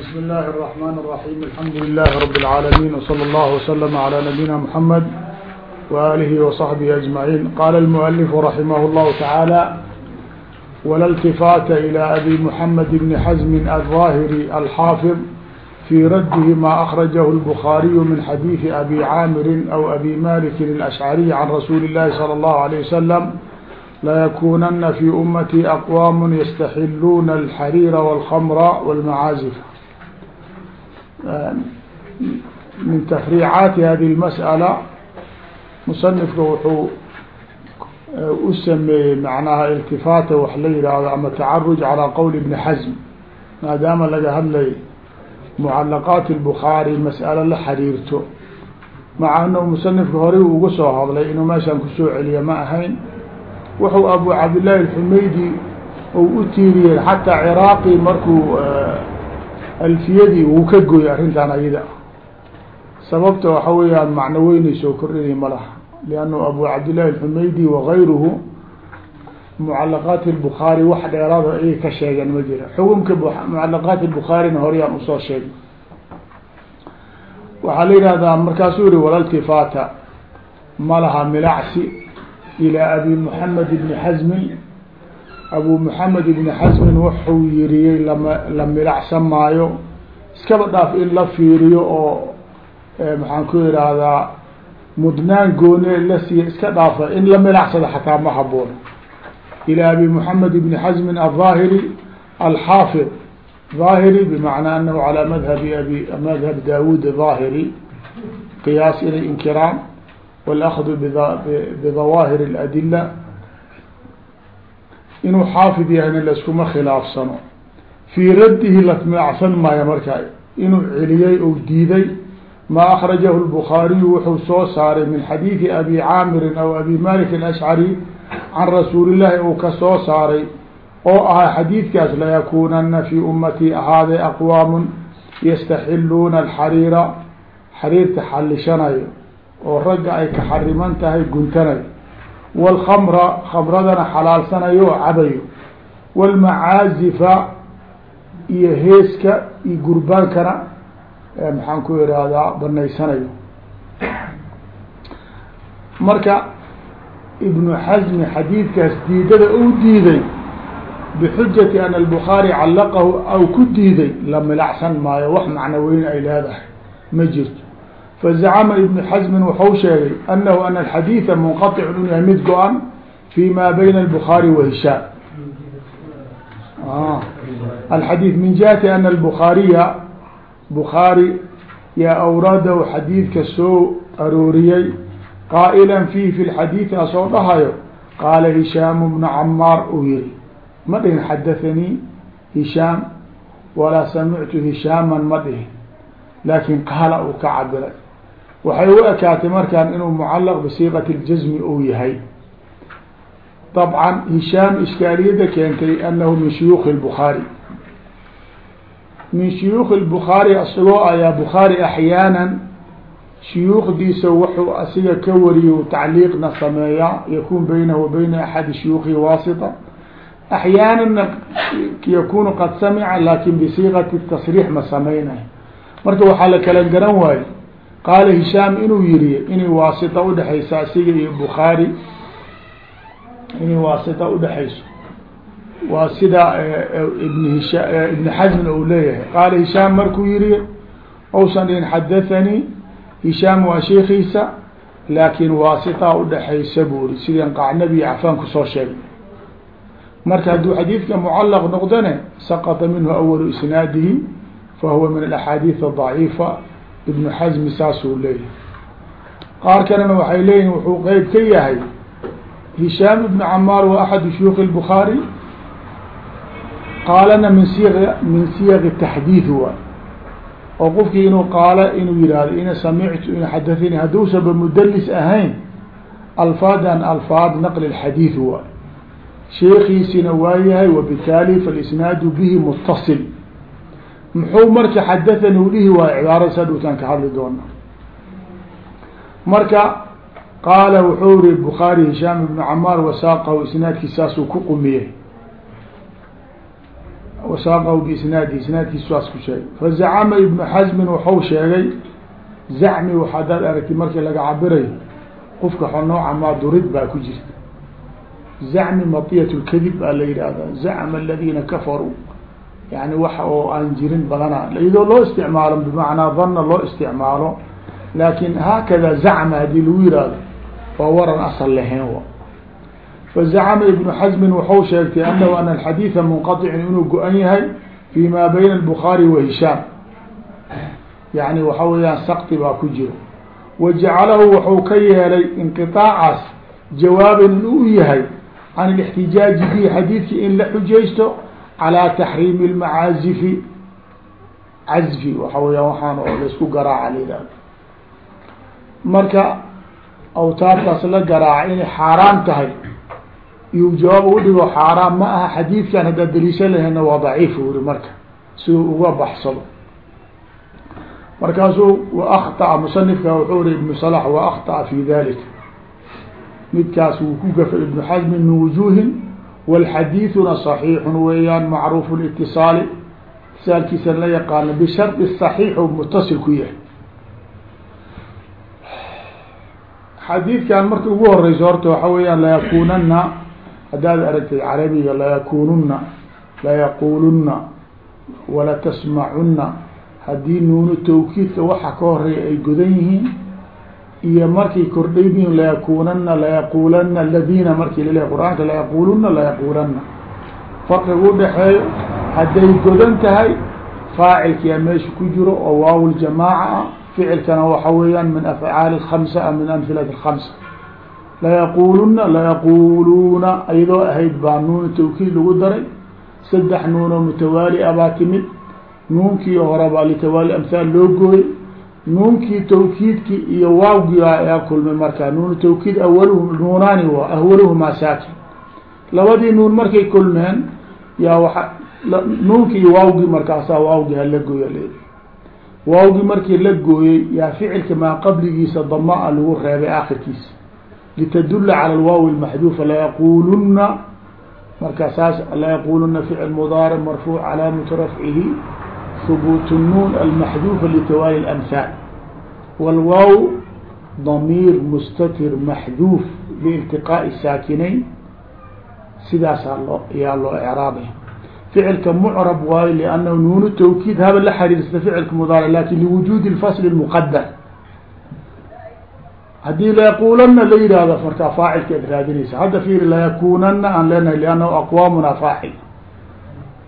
بسم الله الرحمن الرحيم الحمد لله رب العالمين وصلى الله وسلم على نبينا محمد وآله وصحبه أجمعين قال المؤلف رحمه الله تعالى ولا التفات إلى أبي محمد بن حزم الظاهري الحافظ في رده ما أخرجه البخاري من حديث أبي عامر أو أبي مالك الأشعري عن رسول الله صلى الله عليه وسلم layakunana fi umatي aqwam yastaxiluuna alxariira wاlkhamra wاlmacaazif min tafriicaati hadi اlmasأala musanifka wuxuu u sameeyey macnaha iltifaata wax la yihahdo ama tacaruj calى qowl ibni xasm maadaama laga hadlay mucalaqaat الbukhaari mas'alo la xiriirto maca anhu musanifka horey uga soo hadlay inuu meeshaan kusoo celiya ma ahayn wuxuu abu cabdillaahi alxumaydi ou u tiiriyey xataa ciraaqi markuu alfiyadii wuu ka gooyey arrintan ayada. Sababta waxa weeyaan macno weynay soo kordhinay ma laha. Liannu abu cabdillahi alxumaydi wagayruhu mucalaqaati albukhaari wax dheeraado ayay ka sheegeen ma jira. Xukunka mucalaqaati albukhaarina horeyaan u soo sheegay. Waxaa la yihahdaa markaasuu yihi walaltifaata ma laha milacsi ilى abi mحamed bni xasmin abu mحamed ibni xasmin wuxuu yiriyey lama la milacsan maayo iskaba dhaaf in la fiiriyo oo maxaan ku ihahdaa mudnaan goone la siiya iska dhaafa in la milacsado xataa ma haboon ilى abi mحamed ibni xasmin aلظaahiri alxaafid ظaahiri bmacnaa anahu calى madhabi abi madhab dawud ظaahiri qiyaas inay inkiraan wاlأkdu bdawaahir اladila inuu xaafid yahayna layskuma khilaafsano. Fii raddihi la milacsan maayo marka inuu celiyey ou diiday. Maa akhrajahu lbukhaariyu wuxuu soo saaray min xadiidi abi caamirin aw abi malik alashcari can rasuulillaahi uu ka soo saaray oo ahaa xadiidkaas layakuunana fii ummatii ahaaday aqwaamun yastaxiluuna alxariira. Xariirta xallishanayo oo ragga ay ka xariman tahay guntanayo wاlkhamra khamradana xalaalsanayo oo cabayo wاlmacaazifa iyo heeska iyo gurbaankana maxaan ku ihahdaa banaysanayo marka ibnu xasmi xadiidkaas diidada ou diiday bixujati an albukhaari callaqahu aw ku diiday la milacsan maayo wax macno weyn ay leedahay. Ma jirto fazacama ibnu xasmin waxau sheegay anahu ana alxadiida munqaطicu inuu yahay mid go-an fi ma bayna albukhaari wa hishaam alxadiid min jihati ana albukhaariya bukhaari yaa awraadahu xadiidka soo arooriyey qaa'ila fihi fi lxadiidi asoo dhahayo qaala hishaamu bnu camaar uu yihi ma dhihin xadathanii hishaam walaa samictu hishaaman ma dhihin laakin qaala uu ka cabiray waxay u ekaatay markaan inuu mucalaq bisiiqati اljazmi uu yahay طabcan hishaam ishkaaliyadda keentay anahu min shuyuukhi اlbukhaari min shuyuukhi اlbukhaari isagoo ayaa bukhaari axyaanan shuyuukhdiisa wuxuu asiga ka wariyo tacliiqna sameeyaa yakun baynahu wa bayna axadi shuyuukhi waasita axyaanana yakunu qad samica lakin bisiiqati tasriix ma samaynayo marka waxaa la kala garan waaye qaala hishaam inuu yiri inay waasita udhexayso asiga iyo bukhaari. Inay waasita udhexayso waa sida ibn hisha ibn xasmin ou leeyahay. Qaala hishaam markuu yiri ousan dhihin xadathanii hishaam waa sheikiisa laakin waasita udhexaysa buu ri sidii qacnabi cafaan ku soo sheegay. Marka hadduu xadiidka mucalaq noqdone saqطa minhu awalu isnaadihi fahuwa min alaxaadiid adaciifa ibnu xasmi saasuu leeyahay. Qaar kalena waxay leeyihiin wuxuu qeyb ka yahay hishaam ibnu camaar wa axadu shuyuukhi اlbukhaari qaalana min siyaq min siyaqi taxdiid waay oo qofkii inuu qaala inuu yihahdo ina samictu in xadathanii hadduusaba mudalis ahayn alfaadan alfaad naqli اxadiid waay sheekiisina waa yahay wabitaali falisnaadu bihi mutasil muxuu marka xadathani u dhihi waayo cibaarada sa dhuutaan ka hadli doona marka qaala wuxuu ri bukhaari hishaam ibnu camaar wasaaqahu isnaadkii saasuu ku qumiyey. Wasaaqahu biisnaadi isnaadkiis saas ku sheegay. Fazacama ibnu xasmin waxau sheegay zacmi hadaad aragti markii laga cabirayo qofka xo nooca maa durid baa ku jirta. Zacmi matiyat lkadib baa la yidhaahda zacma aladiina kafaruu yani waxa oo aan jirin badana iyadoo loo isticmaalo bimacnaa dana loo isticmaalo laakin haakada zacma hadii lagu yihahdo waa waran asal lahayn w fazacama ibnu xasmin waxau sheegtay anahu ana alxadiida munqaطicun inuu go-an yahay fi ma bayna الbukhaari wa hishaam yani waxa weeyaan sakti baa ku jiro wa jacalahu waxuu ka yeelay inqiطaacaas jawaaban in u yahay can اlاxtijaaji bihi xadiidki in la xujaysto calى taxriimi اlmacaazifi cazfi waxa weeyaan waxaan oo laisku garaaca la yihahdo marka awtaartaas la garaaca inay xaaraan tahay iyuu jawaab ugu dhigo xaaraan ma aha xadiidkan haddaad daliisha lahayna waa daciif uri marka siduu uga baxsado markaasuu waakطأa musanifka wuxuu ri ibnu صlaح waakطأa fi dalika midkaas wuu ku gafay ibnu xasmi min wujuhin wاlxadiiثuna صaxiixun weeyaan macruuf اlاtiصaali itisaalkiisa la yaqaano bisharطi صaxiix u mutasil ku yahay xadiidkan marka ugu horeyso horta waxa weeyaan layakunana haddaad aragtid carabiga layakununa layaquluna walatasmacuna haddii nuunu tawkiidka waxa ka horeeya ay godan yihiin iyo markay kordhaybihin layakunana layaqulana aladiina markii laleehay qur-aanka layaquluna layaqulana farqiga udhaxeeyo hadday godan tahay faacilkiyaa meesha ku jiro oo waaw ljamaaca ah ficilkana waxa weeyaan min afcaali الkamsa a min amhilati الkamsa layaquluna layaquluuna ayadoo ahayd baa nuunu tawkiid lagu daray saddex nuunoo mutawaali a baa timid nuunkii horebaa litawaali amhaal loo gooyey nuunkii tawkiidkii iyo waawgii ayaa kulmay markaa. Nuunu tawkiid awaluhu nuunaani wa ahwaluhumaa saakin labadii nuun markay kulmeen yaa waa nuunkii iyo waawgii markaasaa waawgii hala gooya leedi waawgii markii la gooyey yaa ficilka maa qabligiisa damaa lagu reebay aakirkiisa litadula cala alwaaw lmaxduufa layaquluna marka saas layaquluna ficil mudaaric marfuuc calaamatu rafcihi hubuut الnuun almaxduufa litawaali اlamhaal wاlwaaw damiir mustatir maxduuf liiltiqaaءi saakinayn sidaasaa loo yaa loo ecraabay ficilka mucrab waayo liannahu nuunu tawkiid haba la xariirsata ficilka mudaaric lakin liwujuudi اlfasl اlmuqadar haddii layaquulanna la yihahdo markaa faacilka ad raadinaysa hadda fiiri layakunana aan leenahay liannahu aqwaamuna faacil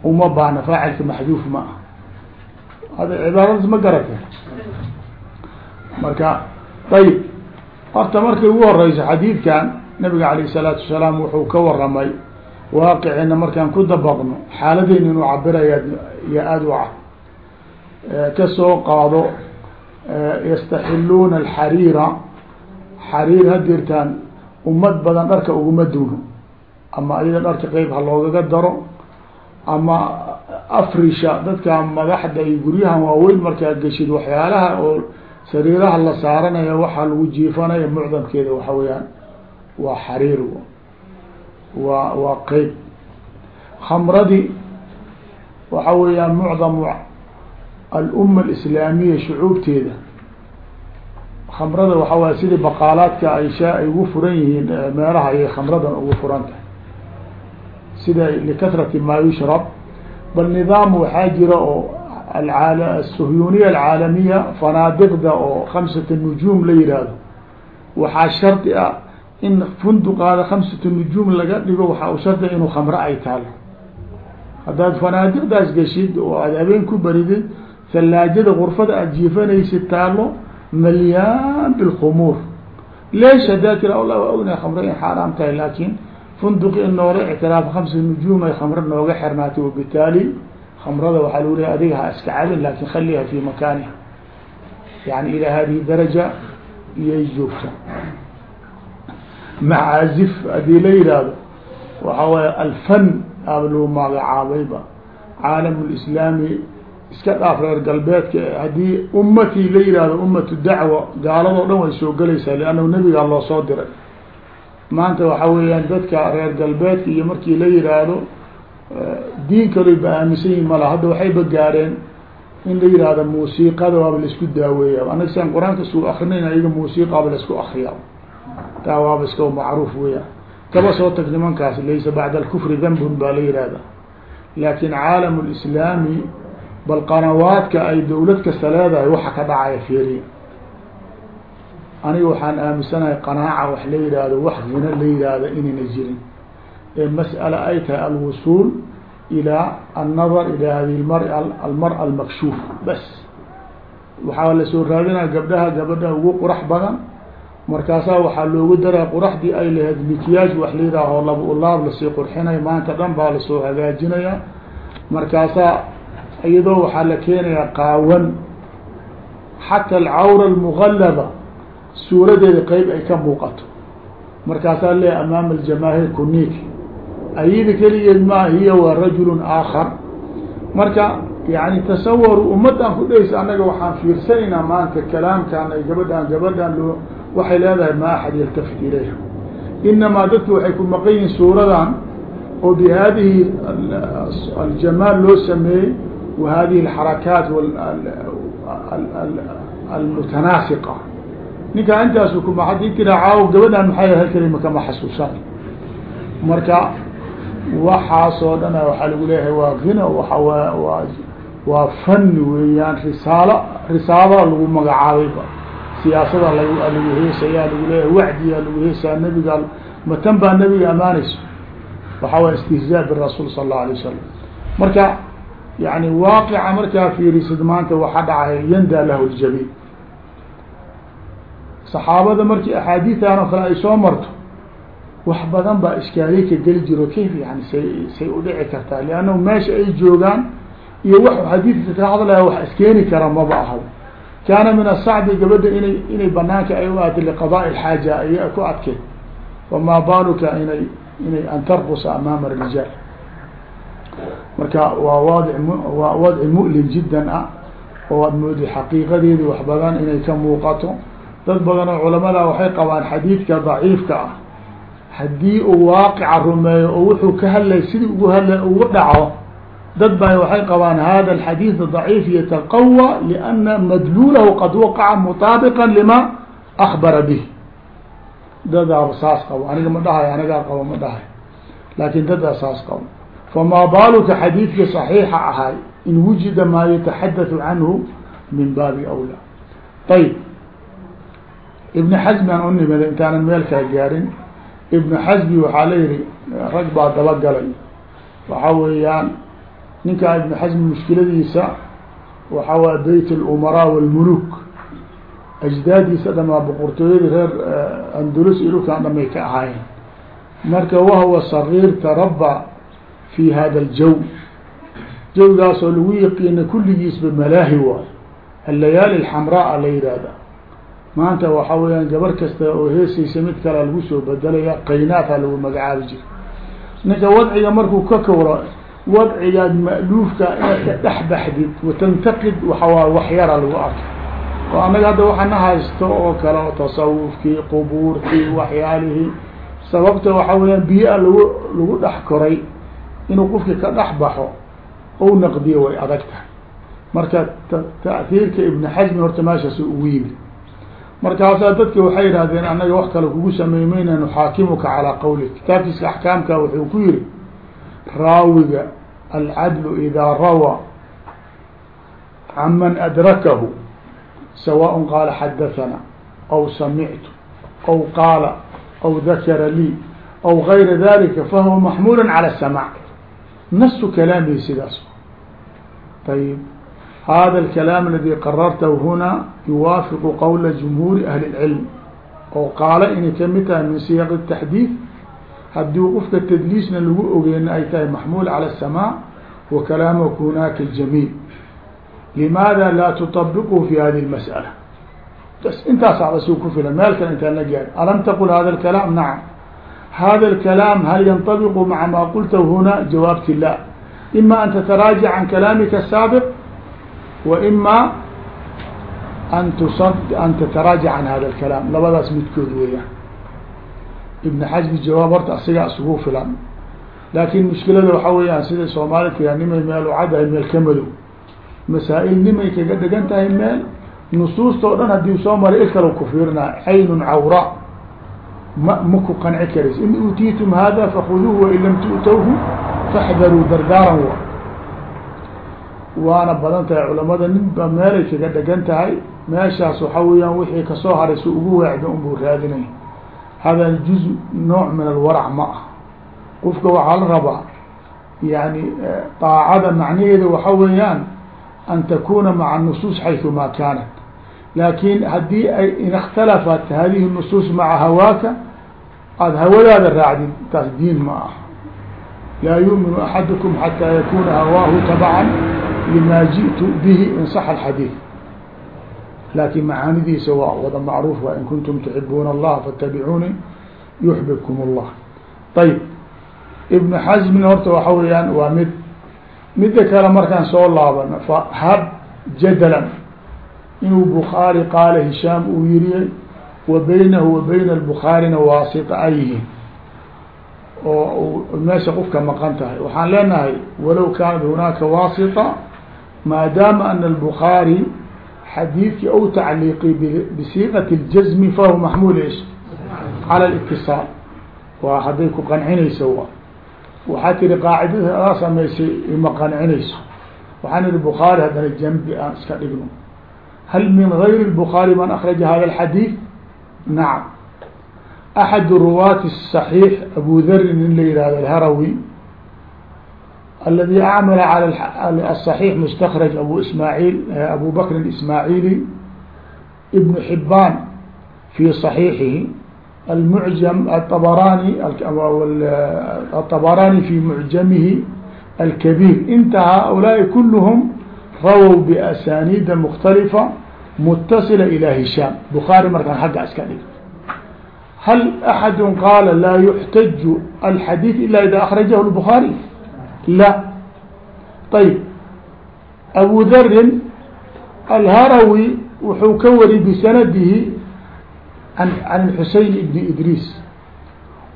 uma baahna faacilka maxduuf ma ah hada cibaaradaas ma garata marka ayib horta markay ugu horeyso xadiidkan nabiga alayh الsalaatu wasalaam wuxuu ka waramay waaqicina markaan ku dabaqno xaaladeyna inuu cabiraya iyo aada u cad. Kasoo qaado yastaxiluuna alxariira xariir hadirtaan ummad badan dharka uguma duuno ama ayada dharka qeyb ha loogaga daro ama afrisha dadka madaxda iyo guryahan waaweyn markaa geshid waxyaalaha oo sariiraha la saaranaya waxaa lagu jiifanaya mucdamkeeda waxa weeyaan waa xariir waa waa qeyb. Khamradii waxa weeyaan mucdamu alumma alislaamiya shucuubteeda. Khamrada waxa waay sidii baqaalaadka ay ay ugu furan yihiin meelaha ayay khamradan ugu furan tahay sida likatrati maa yushrab bal nidaam waxaa jira oo aلsuhyuniya alcaalamiya fanaadiqda oo khamsata nujuum la yihahdo waxaa shardi ah in funduqaada khamsata nujuum laga dhigo waxaa u shardia inuu khamro ay taalo. Haddaad fanaadiqdaas geshid oo aad habeen ku baridid hallaajada gurfada aad jiifanaysid taalo malyaan bilkhumuur leesh haddaa tira alla waa ognahay khamro in xaaraam tahay laakin funduq in noola ictiraaf kamsa nujuum ay khamro nooga xirnaatay wabitaali khamrada waxaa lagu leeya adiga ha iska cabin laakiin khaliha fi makaaniha yani ilaa hadihi daraja iyay joogta macaazif haddii la yihahdo waxa waaya alfan aaba lagu magacaabayba caalam lislaami iska dhaaf reer galbeedka haddii ummatii la yihahdo ummatu dacwa gaaladoo dhan way soo gelaysaa liannahu nebigaa loo diray maanta waxa weeyaan dadka reer galbeedka iyo markii la yihaahdo diin kaloy ba aaminsan yihiin mala hadda waxayba gaareen in la yihahdo muusiiqada waaba la isku daaweeya anaga siaan qur'aanka isku akrinayn ayaga muusiiqaaba la isku akriya taa waaba iska macruuf weya kaba soo tag nimankaas laysa bacda alkufri dambun baa la yihahda laakin caalam lislaami bal qanawaadka ay dawlad kasta leedahay waxa ka dhacaya fiiriya aniga waxaan aaminsanahay qanaaca wax la yihahdo wax zina la yihahdo inayna jirin. Ee mas'ala ay tahay alwusuul ilaa annadar ilaa hadi lmar almara almakshuuf bas. Waxaa la soo raadinaya gabdhaha gabadha ugu qurax badan. Markaasaa waxaa loogu daraa quraxdii ay lahayd mikiyaaj wax la yihaaho laba ulaab la sii qurxinaya maanta dhan baa la soo hagaajinaya. Markaasaa iyadoo waxaa la keenayaa qaawan. Xata alcawra almugallaba suuradeeda qeyb ay ka muuqato markaasaa leeya amaama aljamaahiir kuniik ayada keligeed maa hiya waa rajulun aakhar marka yani tasawaru ummaddan ku dhehaysa annaga waxaan fiirsanaynaa maanta kalaamkan ay gabadhan loo waxay leedahay ma axad yaltafit ilayha inamaa dadku waxay ku maqan yihiin suuradan oo bi hadihi aljamaal loo sameeyey wa hadihi alxarakaat almutanaasiqa ninkaa intaasu kuma haddii tiraa caawo gabadhan maxay hal kelima kama xasuusan marka waxaasoo dhana waxaa lagu leeyahay waa hina waa waa waa fani weeyaan risaalo risaalada lagu magacaabayba siyaasada lagu lagu heesayaa lagu leeyahay wacdiyaa lagu heesaa nabiga matan baa nabiga amaanayso. Waxaa waa istihzaa birasuul sala allahu alay wasalam marka yani waaqica markaa fiirisid maanta waxa dhacay yandaa lahu ljabiin saxaabada markii axaadiitan oo kale ay soo marto wax badan baa iskaaliy ka geli jiro kayf yani say say udhici kartaa. Liannahu meesha ay joogaan iyo wax xadiidka ka hadlaya wax iskeeni kara maba aha. Kaana min asacbi gabadha inay inay banaanka ay u aatay liqadaai lxaaja ay ku adkeed. Wamaa baaluka inay inay an tarqusa amaama rijaal. Marka waa waadic waa wadci mu'lim jiddan ah oo aad moodi xaqiiqadeedi wax badan inay ka muuqato dad badanoo culamada waxay qabaan xadiidka daciifka ah. Haddii uu waaqica rumeeyo oo wuxuu ka hadlay sidii ugu hadla ugu dhaco dad baa waxay qabaan hada alxadiidu daciif yataqawى liana madluulahu qad waqaca mutaabiqa lima akbara bih. Dadaa saas qabo. Aniga ma dhahayo anigaa qabo ma dhahay. Laakin dadaa saas qabo. Famaa baaluka xadiidka صaxiixa ahay? In wujida maa yataxadathu canhu min baabi awlaa. Ayb ibn xasmi aan u nimida intaanan meel kaa gaarin. Ibnu xasmi waxaa la yihi rag baa dabagalay. Waxa weeyaan ninkaa ibnu xasmi mushkiladiisa waxa waay beyt اlumaraa wاlmuluk ajdaadiisa dhamaa boqortooyadii reer andulus iyo dhulkaan dhamay ka ahaayeen. Marka wahwa sagiir taraba fi hada aljaw jawgaasoo lagu yaqiina kulligiisba malaahi waayo allayaali alxamraa la yihahda maanta waxa weeyaan gabar kasta oo heesaysa mid kalea lagu soo bedelaya qaynaata lagu magacaabi jira ninka wadciga markuu ka kawro wadcigaad ma'luufka inaad ka dhex baxdid watantaqid waxawaa waxyara lagu arkay oo annaga hadda waxana haysto oo kale oo tasawufkii qubuurkii waxyaalihii sababta waxa weeyaan biyo-a lagu lagu dhex koray inuu qofki ka dhex baxo ou naqdiyo way adag tahay. Marka ta'hiirka ibni xasmi horta meeshaas ugu yimid markaasaa dadki waxay yidhahdeen annaga wax kale kugu sameey mayna nuxaakimuka calaa qawlik kitaabkiiska axkaamka wuxuu ku yihi raawiga alcadlu idaa rawaa can man adrakahu sawaaء qaala xadathana aw samictu aw qaala aw dakara lii aw gayra dalika fahuwa maxmul calى الsamاع nasu kalaamihi sidaas ayib hada الكلام اladي qarartah huna yuwaafiqu qowla جumhuuri ahli الcilm oo qaalo inay kamid tahay min siyaq التaxdiid haddii qofka tdliisna lagu ogeyna ay tahay maxmul calى الsamاع wa kalaamuka hunaka jamiil limaada laa tuطabiqhu fi hadi الmasألة bs intaasa bas ku filan meel kale intaan la gaari alam taqul hada الكalaam nacam hada الكalaam hal ynطabiqu maca ma qulta huna jawaabti la ima an tataraajac can kalaamika الsaabiq ima an an tataraajac can hada الkalaam labadaas midkood weeyaan. Ibn xasmi jawaab horta asigaa isugu filan. Laakin mushkilada waxaa weeyaan sida soomaali tiraa nimay meel u caddahay meel ka madow. Masaa-il nimay kaga dhigan tahay meel nusuusta o dhan haddii soo maray il kale ku fiirinaa caynun cawra. Ma ma ku qanci karaysa in uutiitum hada fakuduuhu wain lam tu'towhu faxdaruu dardaaran wa waana badan tahay culamada ninba meelay kaga dhegan tahay. Meeshaas waxa weeyaan wixii ka soo haray si ugu weecda unbuu raadinay. Hada juz nooc min alwarac ma ah qofka waxaa la rabaa yani daacada macnaheeda waxa weeyaan an takuna maca nusuus xayثu ma kaanat. Laakin haddii ay in اkhtalafat hadihi nusuus maca hawaaka aada hawadaada raacdid taas diin ma ah laa yuminu axadukum xataa yakuna hawaahu tabcan lima jiئtu bihi in صح الxadيiث laakin macaanidiisa waa wada macruuf waa in kuntum تحibuuna الlaha faاtabicuuni yuxbibkum الlah ayb ibnu xasmin horta waxa weeyaan waa mid midda kale markaan soo laabano fahab jadalan inuu bukhaari qaala hishaam uu yiriyey wa baynahu wa bayna albukhaarina waasita ay yihiin oo meesha qofka maqan tahay waxaan leenahay walow kaanat hunaaka waasita maadaama ana albukhaari xadiidkii ou tacliiqi bisiiqati اljazmi fahuwa maxmuul ish cala اlitiصaal waa hadday ku qancinayso wa waxaa tiri qaacidada adaa samaysay ima qancinayso waxaan ihi bukhaari haddana jambi aan iska dhigno hal min gayri الbukhaari man akraja hada الxadiid nacam axad ruwaati الصaxiix abu darin in la yihahdo alharawi aladi acmala calى الصaxiix mustakraj abu ismaaعiil abu bakr ismaaعiili ibn xibaan fi صaxiixihi المعجم الطبراني الطبراني في معجمه الكبير انت هؤلاء كلهم رووا بأسانيد مختلفة متصلة إلى هشام بخاري مركان حق اسكالي هل أحد قال لا يحتج الحديث إلا إذا أخرجه البخاري لا طيب أبو ذر الهروي وxuu ka wari بسنده عن عن الحسين بن إدريس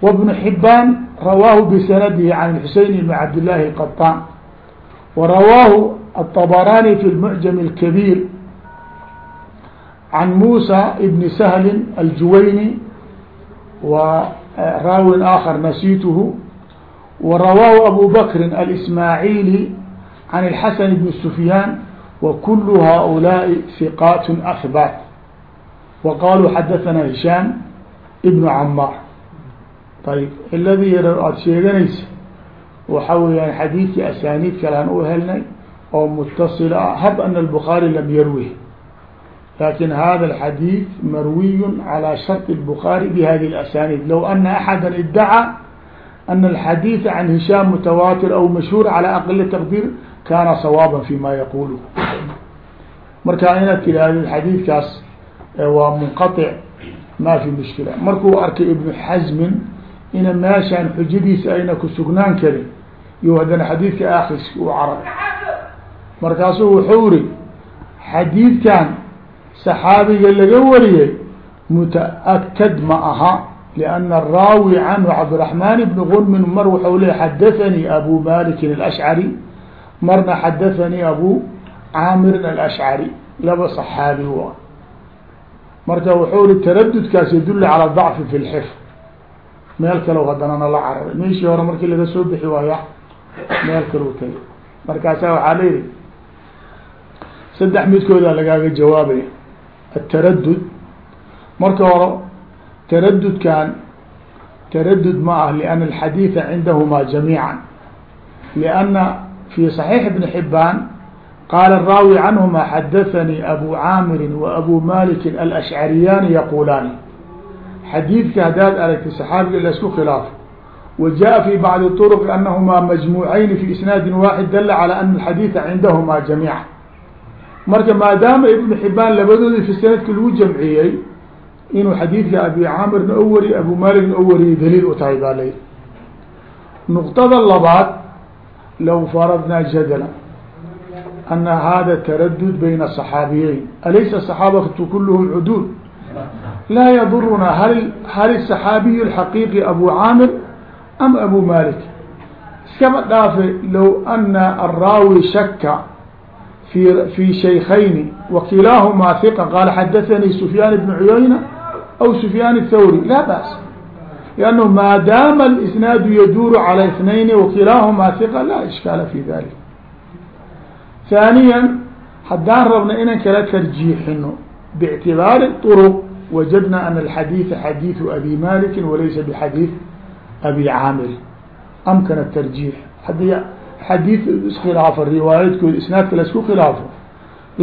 وابن حبان رواه بسنده عن الحسين بن عبد الله القطان ورواه الطبراني في المعجم الكبير عن موسى بن سهل الجويني وراو آخر نسيته ورواه أبو بكر الإسماعيلي عن الحسن بن سفيان وكل هؤلاء ثقات أثبات وqالوا xdثnا هiشhاm بن cmاr ayb ciladii yar aad sheeganaysa waxa weyaan xadiidkii asaniid kalean u helnay oo mتصل ah hab أن الbخاarي lam yrwih lakin hada الxadيiث marwiy عalى شharط الbخاarي بhadi الأسانيد low أنa أحadا ادعى أن الxadيiث عن هiشhاm متwاtir أو mashهوr عalى أqل تqديr kana صwاabا فيma yqul marka inaad tiraahdo xadiidkaas waa munqaطic ma fi mushkila markuu arkay ibnu xasmin ina meeshaan xujadiisa ayna ku sugnaan karin iyo haddana xadiidka aakriska u carab markaasuu wuxuu iri xadiidkan saxaabiga laga wariyey mutaأkad ma aha لأna الraawi canhu cabdالرaحman bn gunmin mar waxau ley xadaثanii abu malikin الأshcari marna xadaثanii abu caamirin الأshcari laba صaxaabi wa marka wuxuu ri taradudkaas yadul calى ضacfi fi اlxifd meel kalo haddana nala cararay meeshii hore markii laga soo bixi waaya meel kalou tagay markaasa waxaa la yihi saddex midkooda lagaaga jawaabaya ataradud marka hore taradudkan taradud ma ah liأna alxadiiثa cindahma jamiiعa liأna fi صaxiix bn xibaan qال الrاawي canهma xadaثnي أbو cاamiri وأbو maliki الأshcariyaani yaqulaani xadiidka haddaad aragtay صxaabiga laisku khilaafo وjaءa في bعضi طرق أnahma majmuعayni في isnaadi waaxid dala calى أna الxadiiثa cindahma جamيiعا marka maadaama iبn xibaan labadoodii fi sanadki lagu jamciyey inuu xadiidka abi caamirna oo wariye abu malikna oo wariyay daliil u tahay baa layidhi nuqdada labaad low faradnaa jadala ana hada taradud bayna saxaabiyeyn. Alaysa saxaabatu kuluhum cuduul? Laa yadurunaa hal hal asaxaabiyu lxaqiiqi abu caamir am abu malik iskama dhaafe low ana araawi shaka fi fi wa kilaahumaa hiqa qaala xadathanii sufyaan ibnu cuyayna aw sufyaan الthawri laa ba's لأnه maadaama الإsnaadu yaduuru calى اثنayni wakilaahumaa hiqa laa ishkaala fi dalik ثaaniya haddaan rabna inaan kala tarjiixino باctibaari طرق wajadna an الxadiiثa xadiiثu abi maliki walaysa bxadiiث abi caamir amkana الtarjiix haddii xadiid iskhilaafo riwaayadkooda isnaadka laisku khilaafo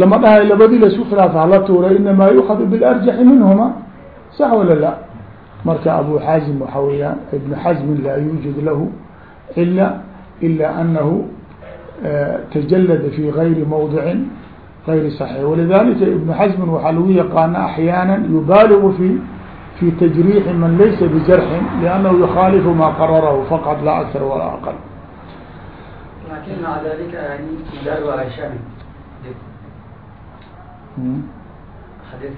lama dhahay labadii laisku khilaafo hala tuura inamaa yukhadu biاlarjaxi minhuma sax wala la marka abu xaazim waxa weeyaan ibn xazmin laa yuujad lahu cila ila anahu tajalada fi gayri mawdicin غayri صaحيح walidalika ibn xزmi waxaa lagu yaqaana axyaana yubaaligu fi fi tajriixi man laysa bijarxin liannahu yukhaalifu ma qararahu faqad laa akar walaa aqal lakin maca dalika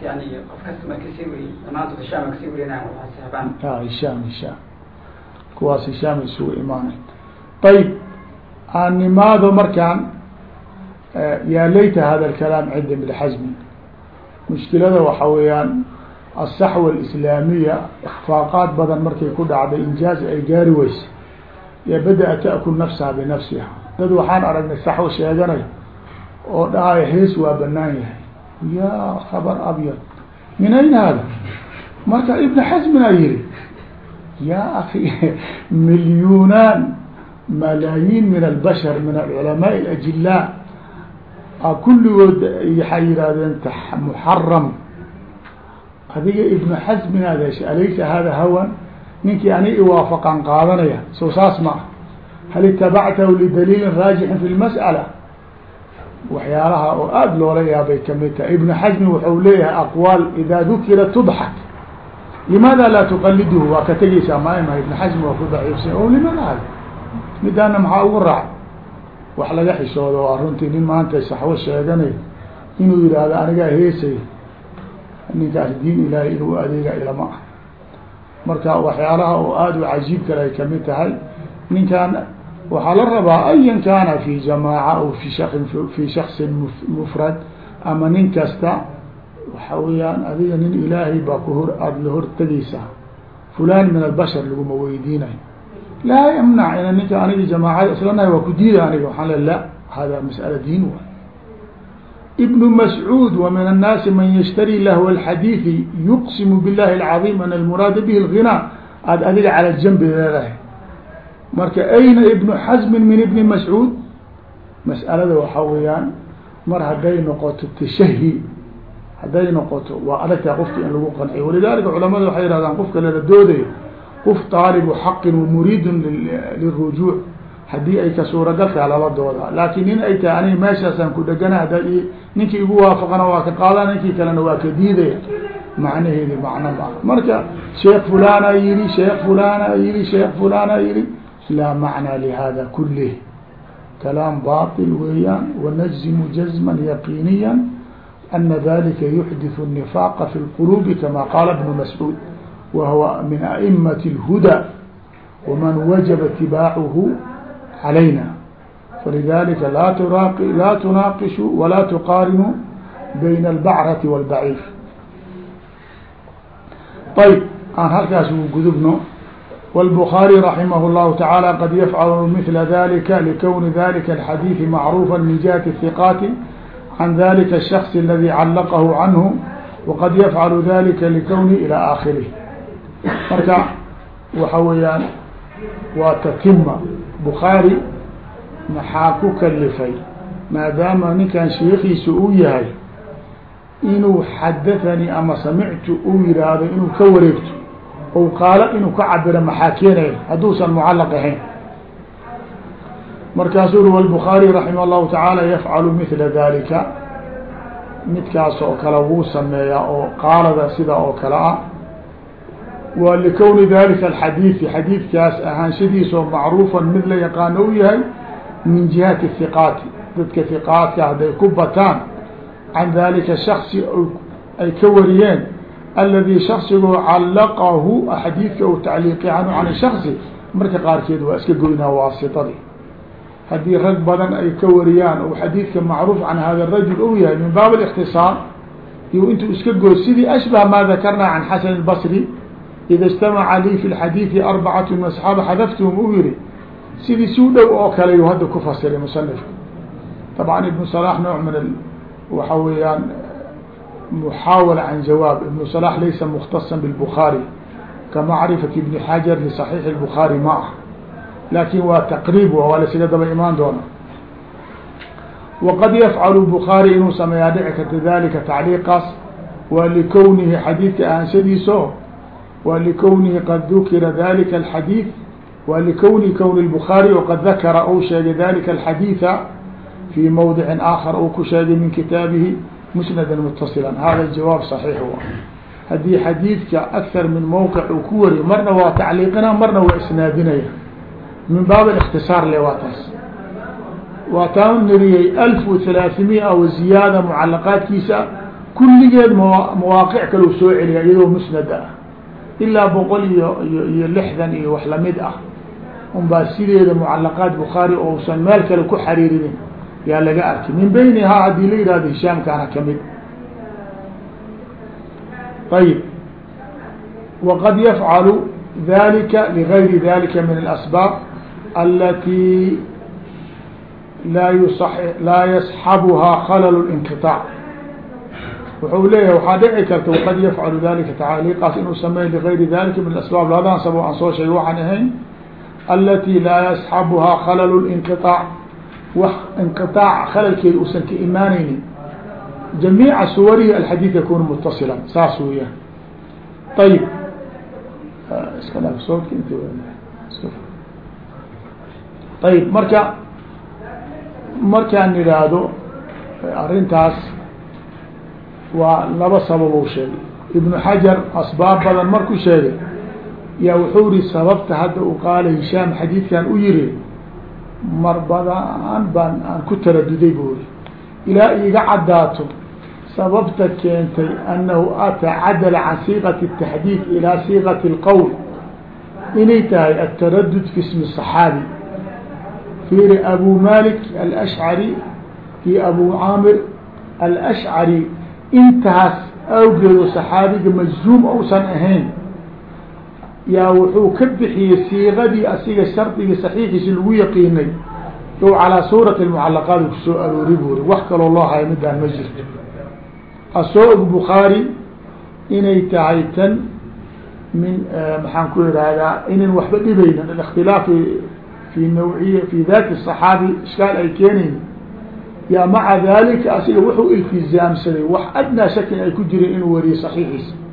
yani qof kasta ma ka sii weri dhamaantood hisham ma ka sii werinaya waa saxbaan a hishaam hishaam kuwaas hishaam isugu imaanay ayb aan nimaado markaan yaa layta hada alkalaam cinda ibn xasmi mushkilada waxa weeyaan aلsaxwa alislaamiya ikfaaqaad badan markay ku dhacday injaaz ay gaari weyse ya bada-a ta'kul nafsaha binafsiha dad waxaan aragnay saxwo sheeganay oo dhahayo hees waa banaan yahay ya khabar abyad min ayn hada marka ibn xasmina yihi ya aki milyuunaan malaayiin min albashar min alculamaء اlajilaa kulligood waxay yidhahdeen muxaram adiga ibnu xasminaad hesha alaysa hada hawan ninkii ani iwaafaqan qaadanaya so saas ma ah hal itabactahu lidaliilin raajixin fi lmas'ala waxyaalaha oo aada loola yaabay ka mid tahay. Ibnu xasmi wuxuu leeyahay aqwaal ida dukira tudxak limaada laa tuqaliduhu waa ka tegeysaa maima ibnu xasmi waa ku daciifsan o limaada hada midaana maxaa ugu raac wax laga xishoodo waa runtii nin maanta saxwo sheeganay inuu yidhaahdo anigaa heesay ninkaas diin ilaahay inuu adeega ilama ah marka waxyaalaha oo aada u cajiib kale ay ka mid tahay ninkan waxaa la rabaa ayan kaana fi jamaaca aw fi shakin fi shaksin mufrad ama nin kasta waxa weeyaan adiga nin ilaahay baa kuhor aada la hortegeysaa fulan min albashar laguma weydiinayo. Laa ymnac ina ninka anigi jamaacada islanahay waa ku diida aniga. Waxaan le la hada mas'ala diin waay. Ibn mascuud wa min annaasi man yashtari lahwa alxadiidi yuqsimu billahi alcaظim an almuraada bihi اlghinaa aada adiga cala janbi leedahay marka ayna ibnu xasmin min ibni mascuud mas'alada waxaa weeyaan mar hadday noqoto tashahi hadday noqoto waa adagtaa qofki in lagu qanciyo walidalika culamada waxay yihahdaan qofka lala doodayo qof taalibu xaqin wamuriidun lirujuuc haddii ay ka suuragaltaa lala doodaa laakin nin ay tahay aniga meeshaasaan ku dhegana hadda ninkii igu waafaqana waa ka qaadana ninkii kalena waa ka diidaya. Macnaheedi macno ma. Marka sheekh fulana yihi sheekh fulana yihi sheekh fulana yihi laa macnaa lihada kulih kalaam baطil weeyaan wanajzimu jazman yaqiiniya ana dalika yuxdiثu النifaaqa fi اlqulubi kama qaala ibnu mascuud whuwa min aئmaة الhudى wman wajaba اتibaacuhu عalayna falidalika la turaq laa tunaaqishu walaa tuqaarinu bayna اlbacrati wاlbaciir ayb aan halkaas u gudubno wاlbخaarي raximah الlahu taعaalى qad yafcal mila dalika likowni dalika الxadiiثi macruufa min jihati الثiqaati can dalika الshخص اladي calaqahu canhu wqad yafcalu dalika likowni ilى akhirih marka waxa weeyaan waa tatima bukhaari maxaa ku kalifay maadaama ninkan sheekiisa uu yahay inuu xadathanii ama samictu uu yihaahdo inuu ka wareegto ou qaalo inuu ka cabiro maxaa keenaya hadduusan mucalaq ahayn. Markaasuu uri wlbukhaari raximah allahu tacaala yafcalu mila dalika midkaas oo kale wuu sameeyaa oo qaalada sida oo kale ah. Wa likowni dalika alxadiidi xadiidkaas ahaanshadiisoo macruufan mid la yaqaano u yahay min jihati hiqaati dadka hiqaadka hadday ku bataan can dalika shaksi ay ka wariyeen aladi shaksigoo callaqahu xadiidka uu tacliiqi canhu can shaksi marka qaarkeed waa iska goynaa waasitadii haddii rag badan ay ka wariyaan oo xadiidka macruuf can hada rajul ou yahay min baab الاktiصاar iyo intuu iska goy sidii ashbه ma dakarna can xasan الbصri ida اجtamaca lii fi اxadiiثi arbacaة min aصxaaba xadafthm u yihi sidii si u dhow oo kale yu hadda ku fasiray musanifka طabعا ibn صلاح nooع min waxa weeyaan muxaawala can jawaab ibn صلاح laysa mkhtaصa bالbخaarي kamacrifaة ibn xajar لصaحيiح الbخaarي ma ah laakin waa taqriib waa laysaga daba imaan doona waqad yafcalu bukhaari inuu sameeyaa dhici karta dalika tacliiqaas waa likownihi xadiidka ahaanshadiiso waa likownihi qad dukira dalika alxadiid waa likowni kowni lbukhaari oo qad dakara ou sheegay dalika alxadiida fii mawdicin aakhar ou ku sheegay min kitaabihi musnadan mutasila hada jawaab saxiix wa haddii xadiidka akar min mowqic uu ku wariyo marna waa tacliiqina marna waa isnaadinaya min baab ااktiصاar le waa taas waa taan nariyey alf و halaaثimiya wa ziyaada mucalaqaadkiisa kulligeed mawaaqic kalau soo celiya iyadoo musnad ah ilaa boqol iyo iyo iyo lixdan iyo wax lamid ah un baa sideeda mucalaqaat bukhaari ousan meel kale ku xariirinin yaa laga arkay min baynihaa haddii la yihahdo hishaamkaana ka mid ayib. Waqad yafcalu dalika ligayri dalika min alasbaab alati laa yus laa yasxabuhaa khalalu inqiطaac wuxuu leeyahay waxaa dhici karta waqad yafcalu dalika tacaliiqaas inuu sameyn ligayri dalika min asbaab ladan sabo aan soo sheeg waxaan ahayn. Alati laa yasxabuhaa khalalu inqiطaac wax inqiطaac khalalkeeda uusan ka imaaneynin jamiica suwarihi alxadiid yakunu mutasila saas weeyaan. Ayib iska soodka int ayib marka markaan idhaahdo arrintaas waa laba sababou sheegay. Ibnu xajar asbaab badan markuu sheegay yaa wuxuu iri sababta hadda uu qaala hishaam xadiidkan u yiri mar badan baan aan ku taraduday buu iri ilaa iiga caddaato sababta keentay annahu atacadala can siiqati الtaxdiid ilaa siiqati اlqowl inay tahay ataradud fi ismi صaxaabi fiiri abu malik alashcari iyo abu caamir alashcari intaas awgeedo saxaabiga majzuum ousan ahayn yaa wuxuu ka bixiyey siiqadii asiga shardigii saxiixiisi lagu yaqiinay. O calaa suurati lmucalaqaat u ku soo aroori buuri. Wax kaloo loo haya midaan ma jirto. Asoo og bukhaari inay tahay tan min eh, maxaan ku ihahdaa inan waxba dhibaynin. Alikhtilaafu fi nawciya fi dati saxaabi ishkaal ay keenayn yaa maca dalika asiga wuxuu iltizaamsaday. Wax adnaa shakin ay ku jireen inuu wariyey saxiixiisa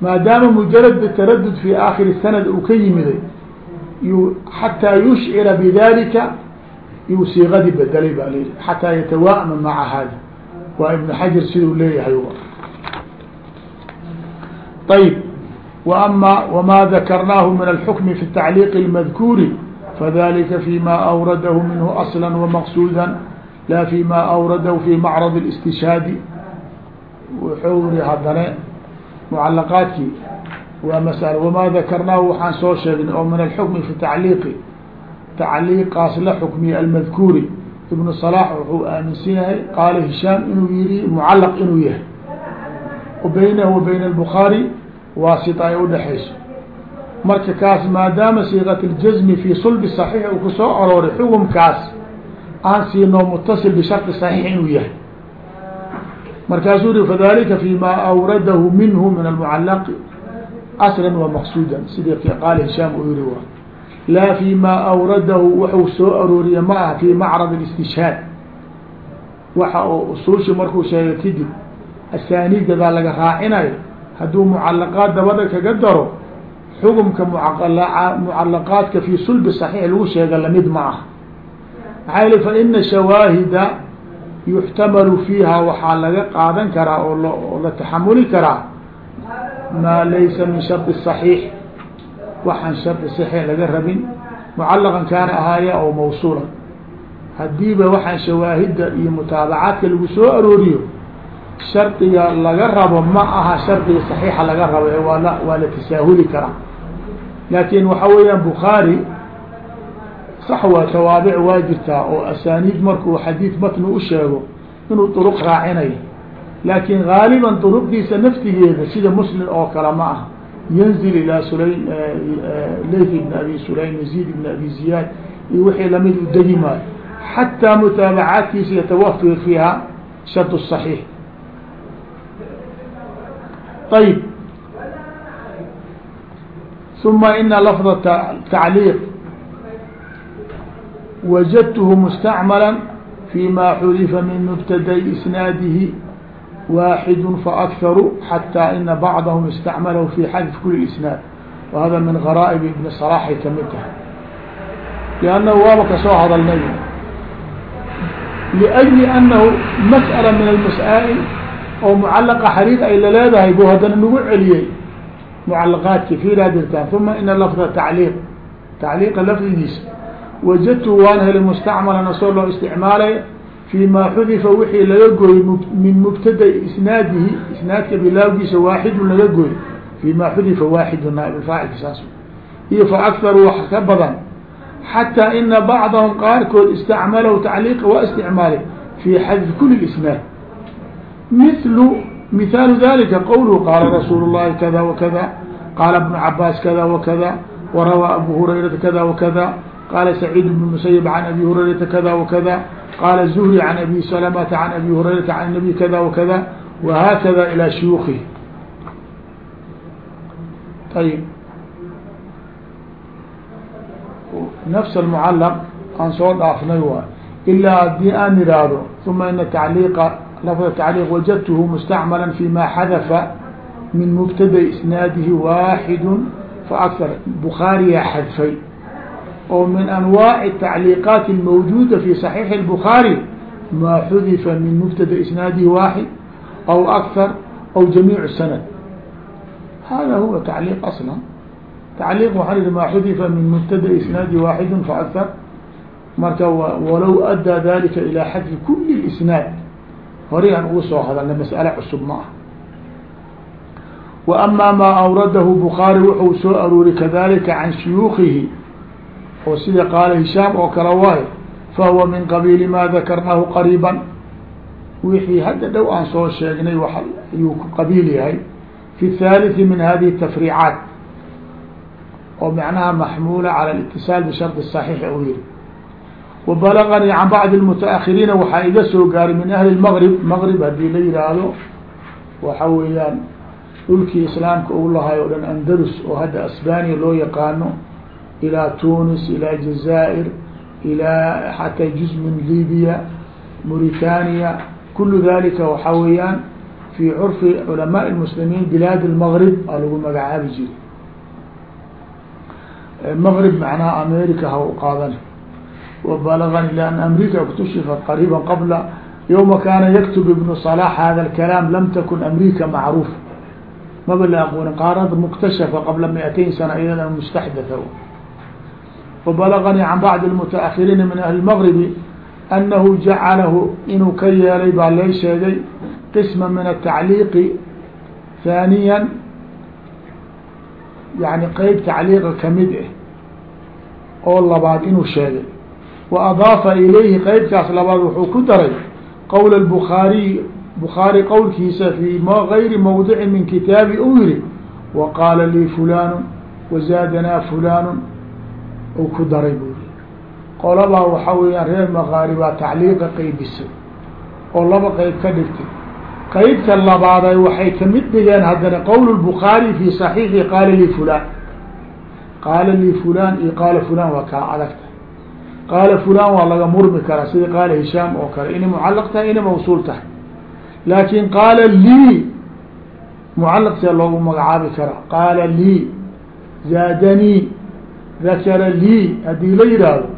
maadaama mujarad btaradud fi aakhiri sanad uu ka yimiday yu xataa yushcira bidalika yuu siiqadii bedelay baa layihi xataa yatawaama maca hada waa ibn xajar siduu leeyahay ayb وأma وma dakarnaahu min الxukm fi التacliiq الmadkuuri fadalika fيma أwradahu minhu أصlا وmaqsuda la fيma أwradahu fi macrض الاstishhaadi wuxuu iri haddane mucalaqaadkii waa masأl وma dakarnaahu waxaan soo sheegnay oo min الxukmi fi tacliiqi tacliiqaas la xukmiya almadkuuri ibnu صلاح wuxuu aaminsan yahay qaala hishaam inuu yihi mucalaq inuu yahay baynahu wa bayna الbخaarي waasita ay udhexayso marka kaas maadaama siiqat اljazmi fi sulbi صaxiix uu kusoo arooray xukumkaas aan siinoo mutasil bisharطi صaxiix inuu yahay markaasuu ri fadalika fima awradahu minhu min almucalaqi asla وamaqsuda sidii qaala hishaam uu yihi waa laa fima awradahu wuxuu soo arooriye ma aha fi macrad ااstishhaad waxa oo usuushi markuu sheegay kadib asaaniidadaa laga raacinayo hadduu mucalaqaad dabada kaga daro xukumka mucalaqaadka fi sulbi صaxiix lagu sheega lamid ma ah maxaa yili faina shawaahida yuxtamalu fiiha waxaa laga qaadan karaa oo oo la taxamuli karaa maa laysa min shardi صaxiix waxaan shardi صaxiix laga rabin mucalaqan kaana ahaaya oo mawsuulan hadiiba waxaan shawaahida iyo mutaabacaadka lagu soo arooriyo shardiga laga rabo ma aha shardiga صaxiixa laga rabo ee waa la waa la tasaahuli karaa laakin waxa weeyaan bukhaari sax waa tawaabic waa jirtaa oo asaaniid markuu xadiid matni u sheego inuu duruq raacinayo. Laakiin gaaliban duruqdiisa naftigeeda sida muslim oo kale ma ah yanzil ilaa sulaym e, e, layth ibn abi sulaym yaziid ibn abi ziyaad iyo wixii la mid u degi maayo. Xataa mutaabacaadkiisa yatawafi fiiha shad saxiix. Ayib uma ina lafda tacliiq wajadthu mustacmala fيma xudifa min mubtadaي isnaadihi waaxid faakharu xatى ina bacdahum istacmalahu fi xadf kuli isnaad wahada min garaaib ibni صlaxay kamid tahay lannahu waaba kasoo hadalnay liأjli anahu masأala min almas'aa'il oo mucalaqa xariir ay laleedahay buu haddana nagu celiyey mucalaqaadki fiiraa dirtaan uma ina lafda tacliiq tacliiqa lafdigiisa wajadtu waan helay mustacmalan asoo loo isticmaalay fii maa xudifa wixii laga gooyey min mubtada isnaadihi isnaadka bilaawgiisa waaxidun laga gooyey. Fii maa xudifa waaxidu naaibfaacilka saas iyo fa akharu wax ka badan xataa ina bacdahum qaarkood istacmalahu tacliiqa waa isticmaalay fii xadfi kuli isnaad. Mithlu mihaalu dalika qowluhu qaala rasuulu llahi kada wakada qaala ibnu cabaas kada wakada warawaa abu hurayrata kada wakada qaala saciid bnu musayib can abi hurayrata kada wakada qaala zuhri can abi salamata can abi hurayrata can nabiy kada wakada wahaakada ilaa shuyuukihi ayib nafs almucalaq aan soo dhaafnay waay ilaa haddii aan idhaahdo uma ina tacliiqa lafda tacliiq wajadtuhu mustacmala fi ma xadafa min mubtada isnaadihi waaxidu faakar bukhaariyaa xadfay oo min anwaaci tacliiqaat almawjuuda fi صaxiixi الbukhaari maa xudifa min mubtada isnaadihi waaxid aw akar aw jamiic sanad hada huwa tacliiq asla tacliiq waxaa yihi maa xudifa min mubtada isnaadi waaxidu faakar marka walow addaa dalika ilaa xadfi kuli isnaad horay aan ugu soo hadalnay mas'ale cusub ma ah wa amaa maa awradahu bukhaari wuxuu soo aroori kadalika can shuyuukihi oo sida qaala hishaam oo kale waayo fahuwa min qabiili maa dakarnahu qariiban. Wixii hadda dhow aan soo sheegnay wa ayuu qabiil yahay. Fi thalii min hadihi tafriicaat oo macnaha maxmuula cala litisaal bishardi saxiix uu yihi wa balaganii can bacdi lmutaahiriina waxaa iga soo gaaray min ahli lmaqrib maqrib haddii la yihaahdo waxa weeyaan dhulkii islaamka uu lahaay o dhan andalus oo hadda asbaniya loo yaqaano ilaa tunis ilaa jazaa'ir ilaa xataa juz min libiya mauritania kulu dalika waxaa weeyaan fi curfi culamaء اlmuslimiin bilaad اlmgrib aa lagu magacaabi jiray mgrib macnaha america ha u qaadan وبلغني لأن أمريكا اكتشفت قريبا قبل يوم كان يكتب ابن صلاح هذا الكلام لم تكن أمريكا معروفة ما بل أقول قارات مكتشفة قبل مئتين سنة إذا مستحدثة وبلغني عن بعض المتأخرين من أهل المغرب أنه جعله إنه كيالي بالي شيء قسما من التعليق ثانيا يعني قيب تعليق كمدئ oo labaad inuu sheegay wa adaafa ilayhi qeybkaas labaad wuxuu ku daray qowl الbukhaariy bukhaari qowlkiisa fii m gayri mawdicin min kitaabi u yihi wa qaala lii fulanu wazaadanaa fulanu uu ku daray buuri qolabaa waxa weeyaan reer makaari baa tacliiqa qaybisay oo laba qayb ka dhigtay. Qeybta labaaday waxay ka mid dhigeen haddana qowl bukhaari fi صaxiixi qaala lii fulaan. Qaala lii fulan iyo qaala fulan waa kaa adagta. Qaala fulan waa laga murmi karaa sida qaala hishaam oo kale. Inay mucallaq tahay inay mawsuul tahay. Laakin qaala lii mucalaq loogu magacaabi karaa. Qaala lii zaadanii dakara lii haddii la yidhaahdo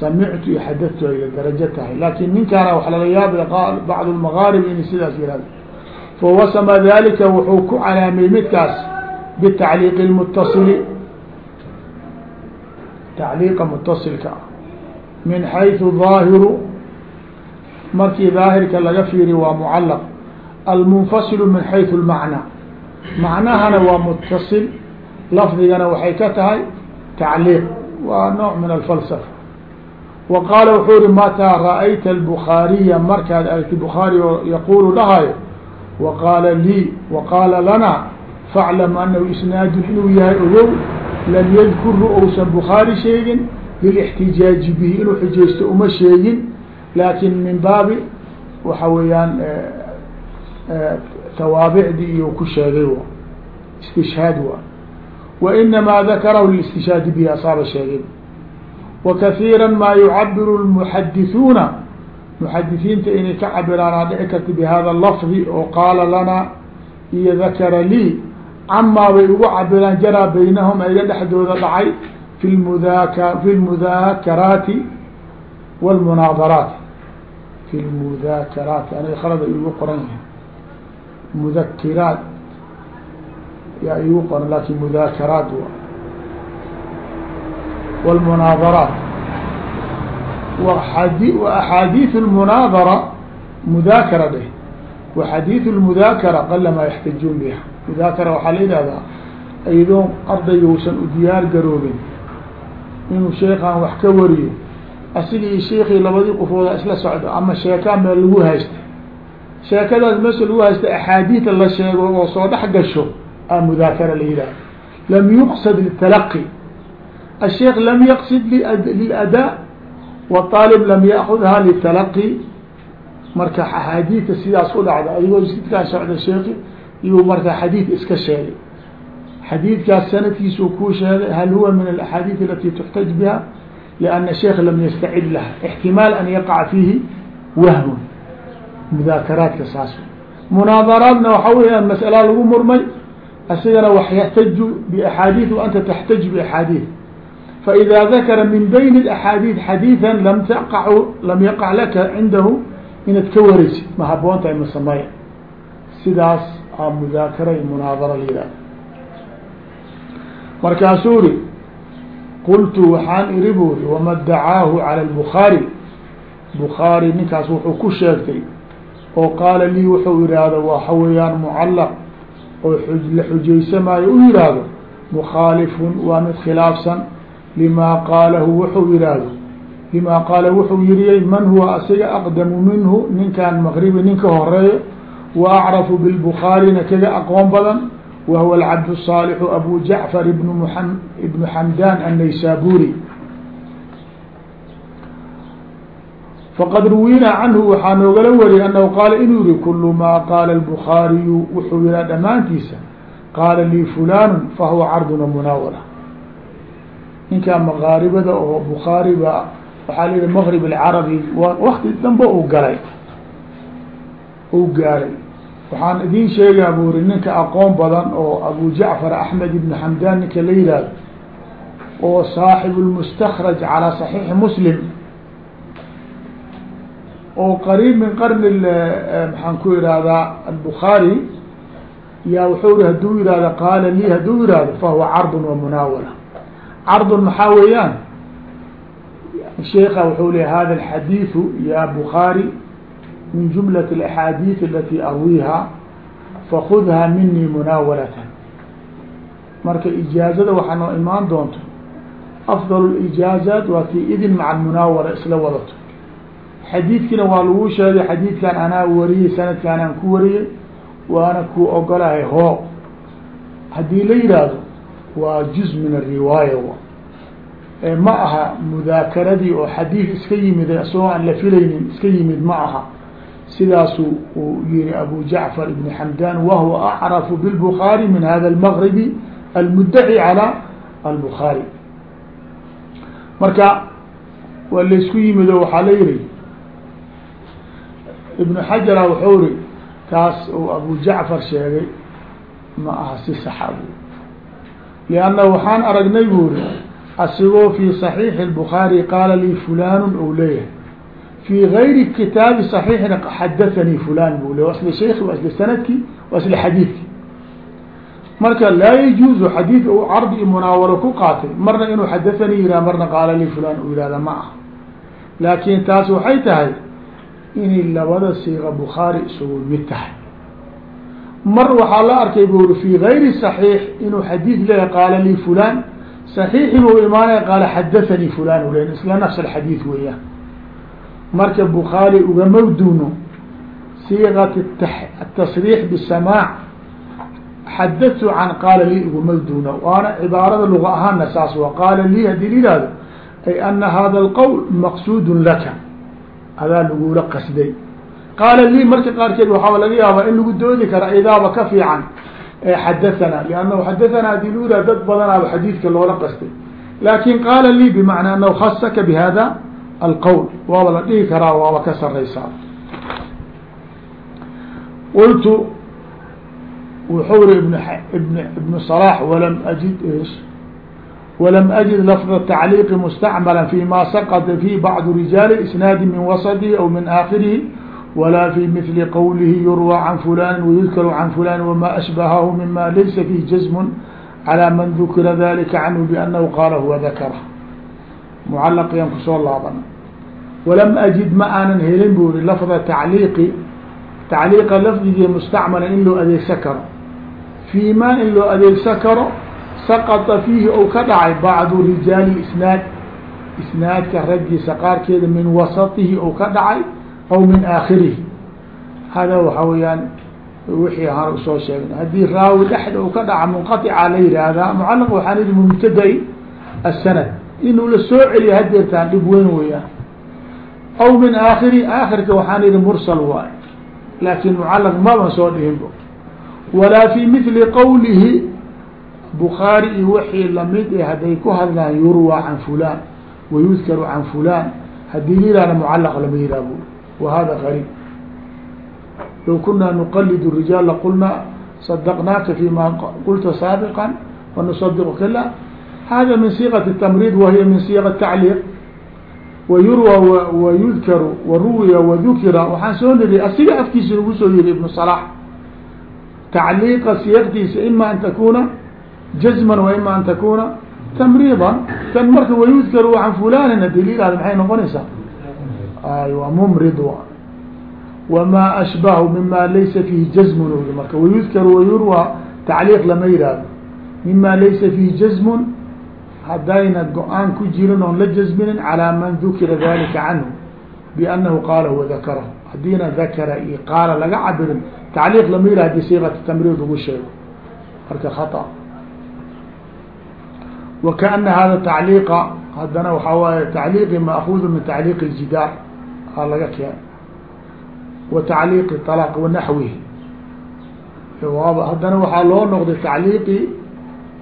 samictu iyo xadadtu ayla darajo tahay laakin ninkaana wax laga yaabay bacd lmagaarib inay sidaas yihahdo fawasama dalika wuxuu ku calaamiyey midkaas bitacliiqi lmutasili tacliiqa mutasilka ah min xayثu ظaahiru markii daahirka laga fiiri waa mucalaq almunfasilu min xayثu اlmacnaa macnahana waa mutasil lafdigana waxay ka tahay tacliiq waa nooع min alfalsafa wa qaala wuxuu uri mataa ra'ayta albukhaariya markaad aragti bukhaari yaquulu dhahayo wa qaala lii wa qaala lana faclam anahu isnaadun inuu yahay ogow lam yadkuru ousan bukhaari sheegin lilاxtijaaji bihi inuu xujaysto uma sheegin laakin min baabi waxa weeyaan tawaabicdii iyo ku sheegay istishhaad wa wainamaa dakarahu lilاstishhaadi bihi asaaba sheegay وkثيirا ma يعبر المحdثuuna محadiثiinta inay ka cabiraan aa dhici karta بhada اللفظi oo qaala lana iyo dakra lii camaa bay ugu cabiraan jaraa baynahum ayga dhexdooda dhacay fi mdak fi اlmudakaraati wاlmunaadaraat fi اlmudakaraati aniga khalada igu qoran yahay mudakiraat yaa igu qoran lakin mudakaraat والمناaظرات وأحاadيث المناaظرة مذاkرة dheh وxadيiث المذاkرة qل ma يحتaجوn بها مذاkرة waxaa la yihahdaa aydoon ardayguusan u diyaar garoobin inuu sheekan wax ka wariyo asigii sheekii labadii qofooda isla socdo ama sheekaa meel lagu haysta sheekadaas meesha lagu haysta أحاadiثa la sheego oo soo dhex gasho a مذاkرة la yihahda لم يqصد للتلقي الشhيk lm yqصd للأdاء والطاaلب lm yأخdha للتلqي marka أحاadiثa sidaas u dhacda adigoo sidkaa socda sheeki iyuu marka xadيiث iska sheegay xadيiثkaas sanadkiisuu kuu sheegay hal huwa min الأحاadيث التي تحتج بها لأن الشhيk lm ystcid لha احتimaal an yقع فيhi whm مذاakراaتka saas مناaظراaتna waxa weya masألa lagu murmay asigana wax yحتج بأحاadيث وأnta تحتج بأحاadيث فإdا ذkر min byn الأحاadيث xadيiثا lm tq lam yaqع laka cindahu inaad ka wareysid ma haboon tahay masamey sidaas aa mudaakara i munaadara layihahda markaasuu ri qultu waxaan iri buri wama dacaahu calى الbخaarي bukhaarي ninkaas wuxuu ku sheegtay oo qaala lii wuxuu yihahdo waxa weeyaan mucalaq oo la xujaysamaayo u yihahdo mukhalifun waa mid khilaafsan lima qaalahu wuxuu yihahdo lima qaala wuxuu yiriyey man huwa asiga aqdamu minhu ninkan maqribi ninka horeeyo wa acrafu bilbukhaarina kaga aqoon badan wa huwa alcabd الصaalixu abu jacfar ibn m ibnu xamdan annaysaburi faqad ruwina canhu waxaa noogala wariyay anahu qaala inuu yihi kulu ma qaala الbukhaariyu wuxuu yihaa dhammaantiisa qaala lii fulanu fahuwa carduna munaawala. Ninkaa maqaaribada oo bukhaari ba waxaa layihi maqrib alcarabi wakti dambe uu galay uu gaaray. Waxaan idiin sheegaa buu ri ninka aqoon badan oo abu jacfar axmed ibn xamdan ninka la yihahdo oo saaxibu lmustakraj calaa saxiixi muslim oo qariib min qarni eh, maxaan ku ihahdaa albukaari yaa wuxuu i haduu yihahdo qaala lii haduu yihahdo fahuwa cardun wa munaawala cardun maxaa weeyaan? Sheika wuxuu le hada alxadiidu ya bukaari min jumlat alaxaadiid alati arwiiha fakudhaa minii munaawalatan marka ijaazada waxaa noo imaan doonto afdal lijaazaat waa tii idin maca almunaawala isla wadato xadiidkina waa lagu sheegay xadiidkan anaa wariyey sanadkaanaan ku wariyey waana ku ogolahay hoo. Haddii la yidhaahdo waa juz min ariwaaya ma aha mudaakaradii oo xadiid iska yimid isagoo aan la filaynin iska yimid ma aha. Sidaasuu uu yihi abu jacfar ibn xamdan wahuwa acrafu bilbukaari min hada almagribi almudaci calى albukaari marka waa laysku yimido waxaa la yihi ibnu xajar wuxuu ri kaas uu abu jacfar sheegay ma aha si saxa ah bu lianna waxaan aragnay buu ri asigoo fi saxiixi lbukhaari qaala lii fulanun ou leeyahay. Fi gayri kitaabi saxiixina xadathanii fulan buu leeya asla sheeki waa isla sannadkii waa xadiidkii marka laa yajuuzu xadiid uu cardi munaawaro ku qaatay marna inuu xadathanii yihah marna qaala lii fulan uu yihahda ma aha. Laakin taas waxay tahay inay labada siiqa bukhaari isugu mid tahay. Mar waxaa la arkay bu uri fi gayri صaxiix inuu xadiid leeyahay qaala lii fulan صaxiixi buu imaanaya qaala xadathanii fulan len isla nafs alxadiid weeyaan. Marka bukhaari ugama duuno siiqat atasriix bisamaac xadatu can qaala lii ugama duuno waana cibaarada luga ahaana saas wa qaala lii haddii la yihahdo ay ana hada alqowl maqsuud laka adaa lagula qasday. Qaala lii marka qaarkeed waxaa laga yaabaa in lagu doodi kara idaaba ka fiican xadathana liannahu xadathana haddii lagu daa dad badanaaba xadiidka loola qastay laakin qaala lii bimacnaa anahu khasaka bihada alqowl waaba la dhihi karaa waaba ka saraysaa qultu wuxuu ri ibn ibn ibnu salaax walam ajid ish walam ajid lafظ tacliiqi mustacmala fi ma saqطa fi bacd rijaal isnaadi min wasطihi aw min aakhirihi wala fi mثli qowlihi yurwى can fulani wayudkaru can fulani wama ashbahahu mima laysa fih jazm calى man dukira dalika canhu banahu qaala huwa dakara mucalaqiyan kusoo laabana walam ajid ma aanan helin bu ri lafظa tacliiqi tacliiqa lafdigii mustacmala in loo adeegsan karo fii ma in loo adeegsan karo saqطa fiihi ou ka dhacay bacdu rijaali isnaad isnaadka raggiisa qaarkeeda min wasatihi ou ka dhacay aw min aakhirihi hada waxa weeyaan wixii ahaan u soo sheegna haddii raawi dhexda u ka dhaca munqaطica la yihahdaa mucalaq waxaan idhi mubtada'i asanad inuu la soo celiya hadeertaan dhib weyn weeyaan aw min aakhiri aakhirka waxaan idhi mursal waay laakin mucalaq maban soo dhihinbo walaa fi mili qowlihi bukhaari iyo wixii lamid e hadday ku hadlaan yurwaa can fulan wayudkaru can fulan haddii la yihahda mucalaq lama yihah bu wa hada gariib low kunaa nuqalid rijaal laqulnaa sadaqnaaka fima qulta saabiqa wanusadiqka la hada min siiqat tamrid wahiya min siiqa tacliiq wayurwى wayudkaru waruwiya wadukira waxaan soo niri asiga afkiisa nagu soo yihi ibnu صلاح tacliiqa siyaqtiisa ima an takuna jazman wa ima an takuna tamriidan kan marka wayudkaru can fulanin haddii la yihahdo maxay noqonaysaa? Aywa mumrid wama ashbahu mima laysa fihi jazmun ui marka wayudkaru wayurwى tacliiq lama yihahdo mima laysa fihi jazmun haddayna go'aan ku jirin oon la jazminin calىa man dukira dalika canhu biannahu qaala huwa dakarahu haddiina dakara iyo qaala laga cabirin tacliiq lama yihah haddii siiqata tamriid ugu sheego. Marka khata wa kaana hada tacliiqa haddana waxaa waaye tacliiqi maakuudu min tacliiq اljidaar aa laga keenay wa tacliiqi طalaq wa naxwihi haddana waxaa loo noqday tacliiqi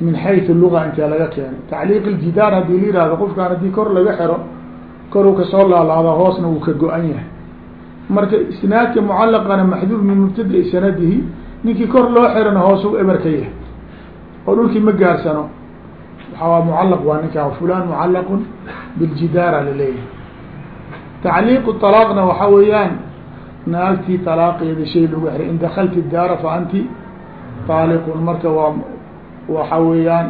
min xayث luga intaa laga keenay tacliiq اljidaar hadii la yihahdo qofkaan haddii kor laga xero koruu kasoo laalaado hoosna wuu ka go-an yahay marka isnaadka mucalaqana maxduuf min mubtada'i sanadihi ninkii kor loo xirana hoos u eber ka yahay oo dhulkii ma gaarsano waxaa mucalaq waa ninkaa fulan mucalaqun biljidaara laleeyahay tacliiqu طalaaqna waxa weeyaan naagtii طalaaqeeda shay lagu xiray in dakalti daara fa anti طaaliqun marka waa waxa weeyaan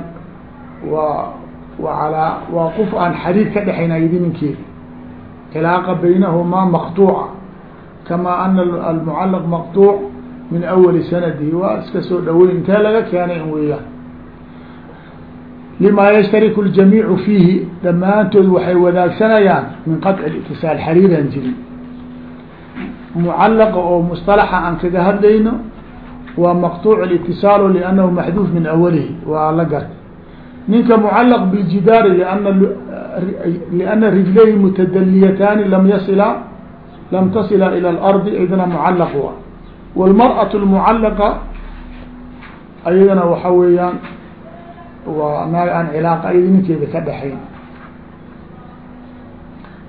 waa wa alaa waa qof aan xariir ka dhexayn aydi ninkeeda cilaaqa baynahumaa maqtuuca kamaa ana almucalaq maqtuuc min awali sanadihi waa iska soo dhaweyn intee laga keenay in weeyaan lima yashtariku ljamiicu fiihi dhammaantood waxay wadaagsanayaan min qaطci اlitisaal xariiran jirin mucallaqa oo musطalaxa aan kaga hadlayno waa maqطuuc اlاtiصaal لأnnahu maxduuf min awalihi waa la garta ninka mucalaq bijidaari لأna rijlayhi mutadaliyataani lam yasila lam tasila ilى اlarضi idna mucalaq wa wاlmarأaة اlmucalaqa ayadana waxa weeyaan waa naag aan cilaaqa ayadi ninkeeda ka dhexayn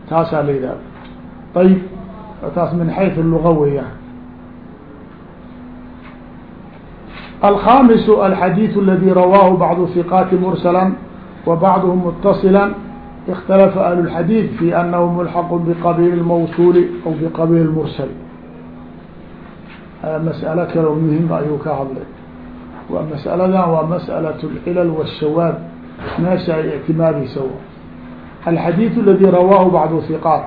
taasaa la yidhahda ayb taas min xayث luga weeyaan الخامس الحديث الذي رواه بعض الثقات مرسلا وبعضهم متصلا اختلف أهل الحديث في أنه ملحق بقبيل الموصول أو بقبيل المرسل مسألة kale مهم ayuu ka hadlay مسألdan waa مسألة العلل والشhواad meesha ay اعtimaadeysa الحديث الذي رواه بعض الثقاaت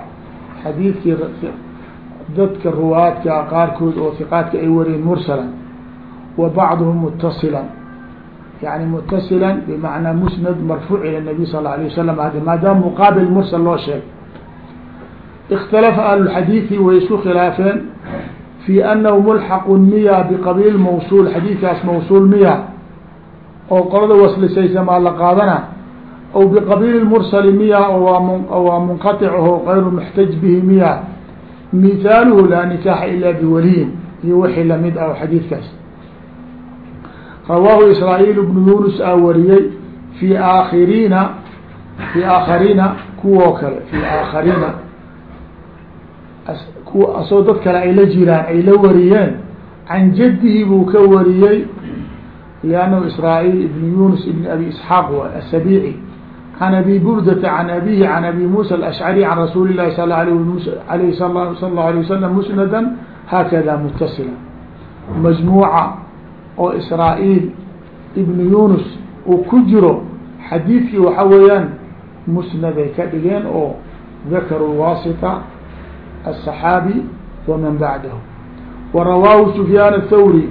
xadيiثkii dadka ruwaadka qaarkood oo ثقاatka ay wariyeen مرسلا وبعضهم متصلا yani mutasila bmacnaa musnad marfuuc ilى الnabiy sal اله alيه wasalam maadaama muqaabil mursal loo sheegay اkhtalafa ahlulxadiidi way isku khilaafeen fi anahu mulxaqu miya biqabiil mawsuul xadiidkaas mawsuul miya oo qolada waslisaysa maa la qaadana aw biqabiil mursali miya waa aho غayru muxtaj bihi miya mihaaluhu laa nikaaxa ila biwaliyin iyo wixii la mid ah xadiidkaas rawaahu israa'iil bnu yunus aa wariyey fi aakhiriina fi aakhariina kuwoo kale fi aakhariina kuwa asoo dad kale ay la jiraan ay la wariyeen can jadihi buu ka wariyey. Liannahu israa'iil ibn yunus ibn abi isxaaq wa asabici can abi burdata can abihi can abi musa alashcari can rasuuli llahi sal alayh sal lahu alay wasalam musnada haakada mutasila majmuuca oo israa'iil ibnu yunus uu ku jiro xadiidkii waxa weeyaan musnaday ka dhigeen oo dakaru lwasita الصحاaبي وmن bعdه وrawاه سفyاn الthwrي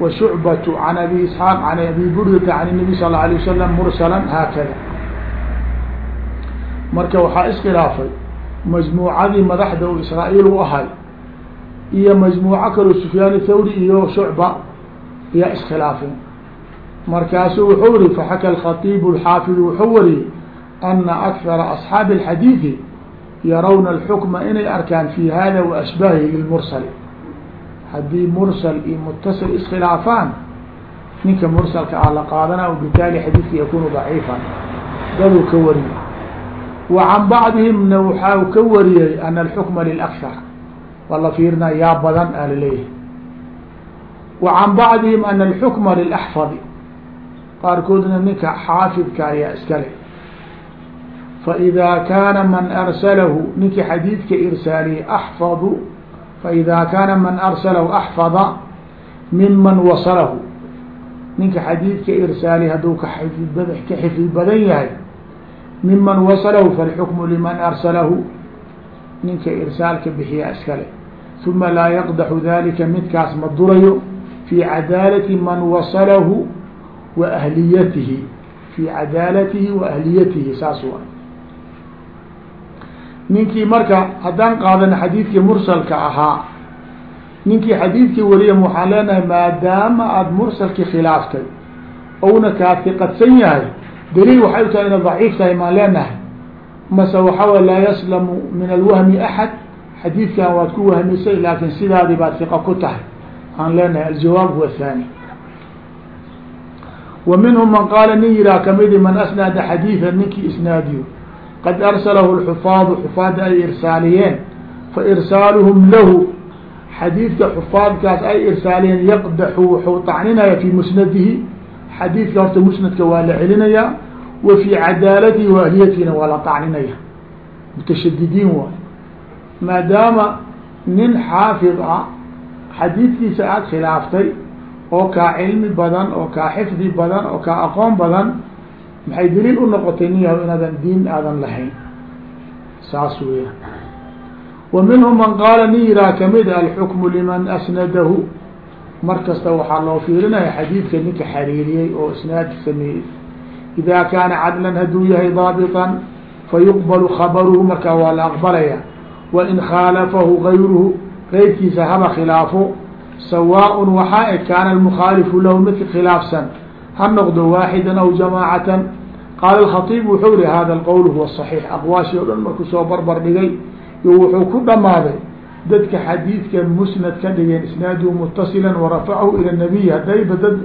وشعبة عن أbي اسحاaq عن أbي burdة عن النبي صلى الله عليه وسلم mرسلا hاkذا marka waxaa iskhilaafay majmuucadii madaxda u israa-iil u ahay iyo majmuuco kaloo سفyاn الthwrي iyo شhuعبة iyaa iskhilaafeen markaasu wuxuu ri فxakى الخطيب الxاaفظ wuxuu wariyey أنa أكثر أصحاaب الحadيiث yarawna alxukma inay arkaan fi hada waashbahi lilmursal haddii mursal iyo mutasil iskhilaafaan ninka mursalka ah la qaadana bitaali xadiidka yakunu daciifan daduu ka wariyey. Wa can bacdihimna waxaa ka wariyey ana alxukma lilakhar waa la fiirina yaa badan a la leeyahay wa can bacdihim ana alxukma lilaxfadi qaarkoodna ninka xaafidka ayaa iska leh فإdا kاna mن أrsلh ninki xadيidka irsaaliye أحفظ فإdا kاna mن أrsلh أحفظ miman waصلh ninka xadيidka irsaaliye haduu ka ka xifdi badan yahay miman waصلh فالحكم لmن أrسلh ninka irsaalka bixiya iskale ثuma laa yqدح ذalika midkaas ma durayo في cadاalة man waصلh وأhliyatihi في cadاalatihi وأhliyatihi saas wa ninkii marka haddaan qaadana xadiidkii mursalka ahaa ninkii xadiidkii wariya waxaan leenahay maadaama aada mursalkii khilaaftay ouna kaa hiqadsan yahay daliil waxay u tahay ina daciif tahay maan leenahay. Mase waxaaway laa yaslamu min alwahmi axad xadiidkan waad ku wahmisay laakin sidaadii baad hiqa ku tahay. Aan leenahay aljawaab huwa thani wa minhum man qaala nin yihaa kamidi man asnada xadiidan ninkii isnaadiyo qad arsalahu lxufaadu xufaadda ay irsaaliyeen fa irsaaluhum lahu xadiidka xufaadkaas ay irsaaliyeen yaqdaxu wuxuu tacninaya fii musnadihi xadiidka horta musnadka waa la celinayaa wa fii cadaalatihi wa ahliyatiina waa la tacninaya mutashadidiin waay maadaama nin xaafid ah xadiidkiisa aada khilaaftay oo kaa cilmi badan oo kaa xifdi badan oo kaa aqoon badan maxay daliil u noqotay nin yaho inaadan diin aadan lahayn? Saas weya wa minhum man qaala nin yiraa ka mid alxukmu liman asnadahu. Mar kasta waxaa loo fiirinaya xadiidka ninka xariiriyey oo isnaad sameeyey. Ida kaana cadlan hadduu yahay daabitan fayuqbalu khabaruhu. Markaa waa la aqbalaya. Wain khaalafahu gayruhu geyrkiisa haba khilaafo. Sawaaء waxaa eg kaana almukhaalifu lahu midka khilaafsan ha noqdo waaxida aw jamaacatan qaala alkhatiib wuxuu yihi hada alqowl huwa صaxiix aqwaashii o dhan markuu soo barbar dhigay iyo wuxuu ku dhamaaday dadka xadiidka musnad ka dhigeen isnaaduhu mutasila warafacahu ila nabiy haddayba dad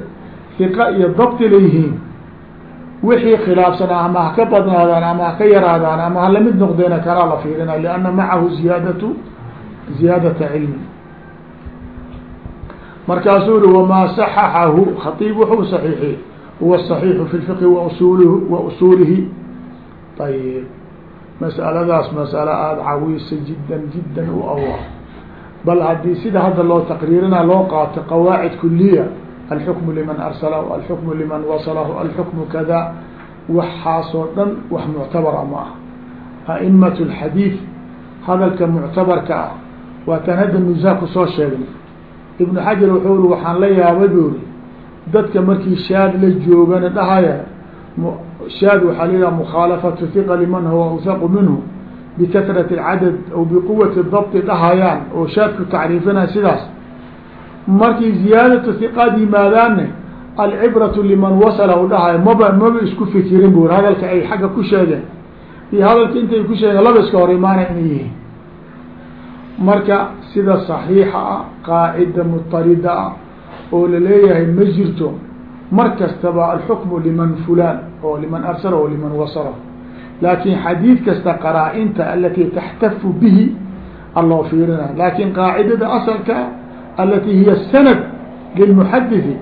hiqa iyo dabti layihiin wixii khilaafsanaa ama haka badnaadaan ama haka yaraadaan ama halamid noqdeena kalaa la fiirina lianna macahu ziyaadatu ziyaadata cilmi markaasuu yihi wamaa saxaxahu khaiib wuxuu saxiixiyey huwa صaxiixu fi lfiqhi wasul wa usuulihi. Ayib mas'aladaas mas'alo aada cawiisa jiddan jiddan u awa bal haddii sida hadda loo taqriirina loo qaato qawaacid kuliya alxukmu liman arsalahu alxukmu liman wasalahu alxukmu kada waxaasoo dhan wax muctabara ma ah. A'imat اlxadiid hadalka muctabarka ah waa tan hadda nusaa ku soo sheegnay. Ibnu xajar wuxuu ri waxaan la yaabay buuri dadka markii shaad la joogana dhahaya shaad waxaa la yidhaha mukhaalafatu hiqa liman huwa awthaqu minhu bikatrati alcadad aw biquwati dabti dhahayaan oo shaadku tacriifinaya sidaas. Markii ziyaadatu hiqaad yimaadaanne alcibratu liman wasala u dhahayo maba maba isku fikirin bu hadalka ay xagga ku sheegeen. Iyo hadalka intay ku sheegeen laba iska hor imaanay inay yihiin. Marka sida صaxiixa ah qaacida muطarida ah oo laleeyahay ma jirto mar kastaba alxukmu liman fulan oo liman arsala o liman wasala laakin xadiid kasta qaraa-inta alati taxtafu bihi aloo fiirina lakin qaacidada asalka alati hiya sanad lilmuxadiثi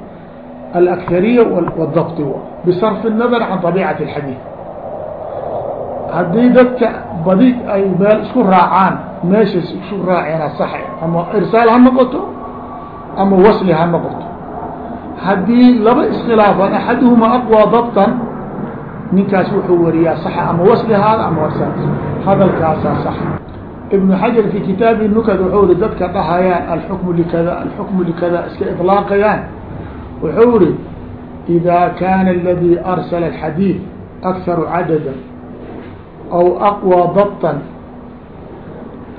alakariya wاdabt bisarfi الnadr can طabiicati اxadiid haddii dadka badi ay meel isku raacaan meeshaas isku raaceena sax ama irsaal ha noqoto ama wasli ha noqoto haddii laba iskhilaafan axaduhuma aqwى dabtan ninkaas wuxuu wariyaa saxa ama wasli haada ama irsaal hadalkaasaa sax ibnu xajar fi kitaabi nukad wuxuu ri dadka dhahayaan alxukmu likada alxukmu likada iska iطlaaqayaan wuxuu ri إida kana اladي arsla الxadiid akharu cadada aw aqwى dabطa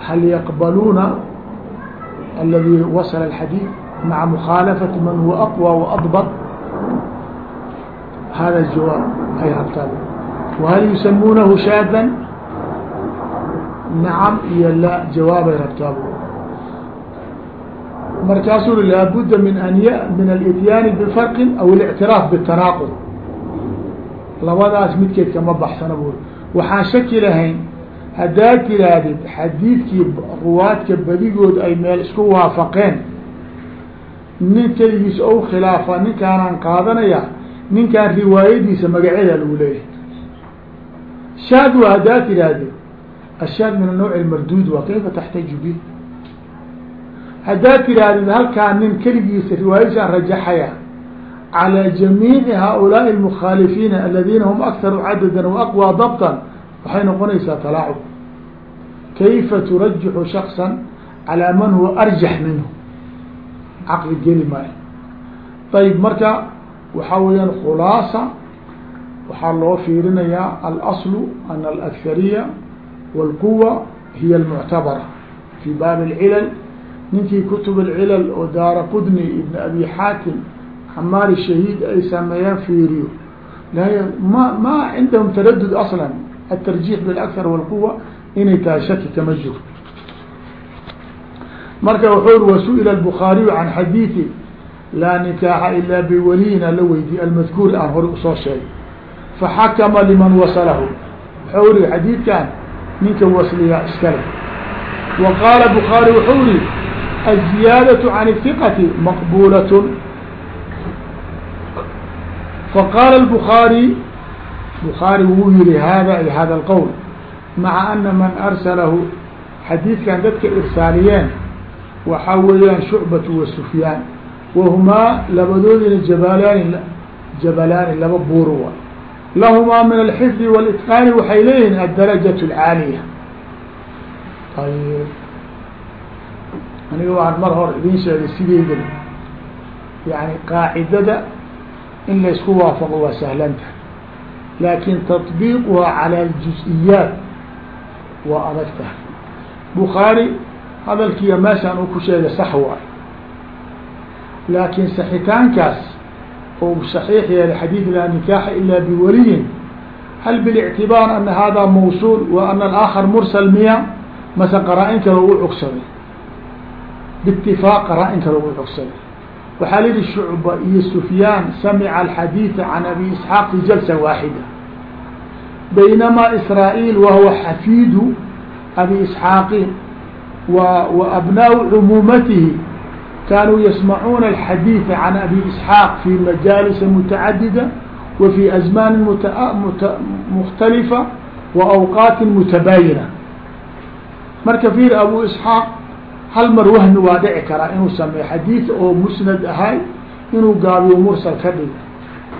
hal yaqbaluuna aladi wasla الxadiid maca mukhaalafati man huwa aqwى وaضbط hada jawaab ay rabtaa whal yusamuunahu shaada nacam iyo la jawaabay rabtaa markaasuu i laabudda min an y min alityaani bifarqin aw اlictiraaf bاtanaaqud labadaas midkeed kama baxsana bu waxaan shaki lahayn haddaad tiraahdid xadiidkii ruwaadka badigood ay meel isku waafaqeen nin keligiis ou khilaafa ninkaanaan qaadanaya ninkaan riwaayadiisa magaceeda lagu leeyahay shaad wa haddaad tirahdid ashaad min anawc اmarduud waa kayfa taxtaju bih haddaad tirahdid halkaa nin keligiisa riwaayadiisaan rajaxaya calى jamiici haؤulaaءi الmukhaalifiina aladiina hum akharu cadada وaqwى dabطa waxay noqonaysaa talaacub kayfa turajixu shakصa calى man huwa arjax minhu caqli geli maayo ayb marka waxaa weeyaan khulaasa waxaa loo fiirinayaa alaslu ana alakariya wاlquwa hiya اlmuctabara fi baabi اlcilal ninkii kutub اlcilal oo daara qudni ibn abi xaatim xamaari shahiid ay sameeyaan fiiriyo ma ma cindahum taradud asla atarjix biاlakar wاlquwa inay tahay shaki kama jiro marka wuxuu ri wasuئila الbخaariyu can xadiiثi laa nikaaxa ilaa biwaliyina la weydiye almadkuuri aan hore usoo sheegay faxakama liman wasalahu wuxuu ri xadiidkan ninka wasliyaa iskale wa qaala bukhaari wuxuu ri الزiyaadaة can الثiqati maqbulaة faqaala الbخaarي bukhaari wuu yihi hada ay hada alqowl maca ana man arsalahu xadiidkan dadka irsaaliyeen waxaa weeyaan shucbatu wa sufyaan. Wahumaa labadoodina jabalaani jabalaani laba buuru wa. Lahumaa min alxifdi walitqaani waxay leeyihiin adarajat alcaaliya ayb aniga waan mar hor idiin sheegay sideydaba yani qaacidada in laysku waafaqo waa sahlantahay laakin taطbiiquha calى اljus-iyaat waa adag tahay bukhaari hadalkiiya meeshaan uu ku sheegay sax waay laakin saxitaankaas ou صaxiix yeelay xadiid laa nikaaxa ila biwaliyin hal biاlictibaar ana hada mawsuul wa ana alaakhar mursal miya mase qaraa-in kale u cogsaday biitifaaq qaraa-in kale u cogsaday waxaa lihi shucba iyo sufyaan samica alxadiida can abi isxaaq fi jalsa waaxida baynamaa israail wahuwa xafiidu abi isxaaqi wa abnaau cumuumatihi kanuu yasmacuuna alxadiida can abi isxaaq fi majaalisa mutacadida wa fi azmaani mukhtalifa wa awqaatin mutabaayina marka fiir abu isxaaq hal mar wahmi waa dhici karaa inuu sameeyo xadiid oo musnad ahay inuu gaabiyo mursal ka dhigo.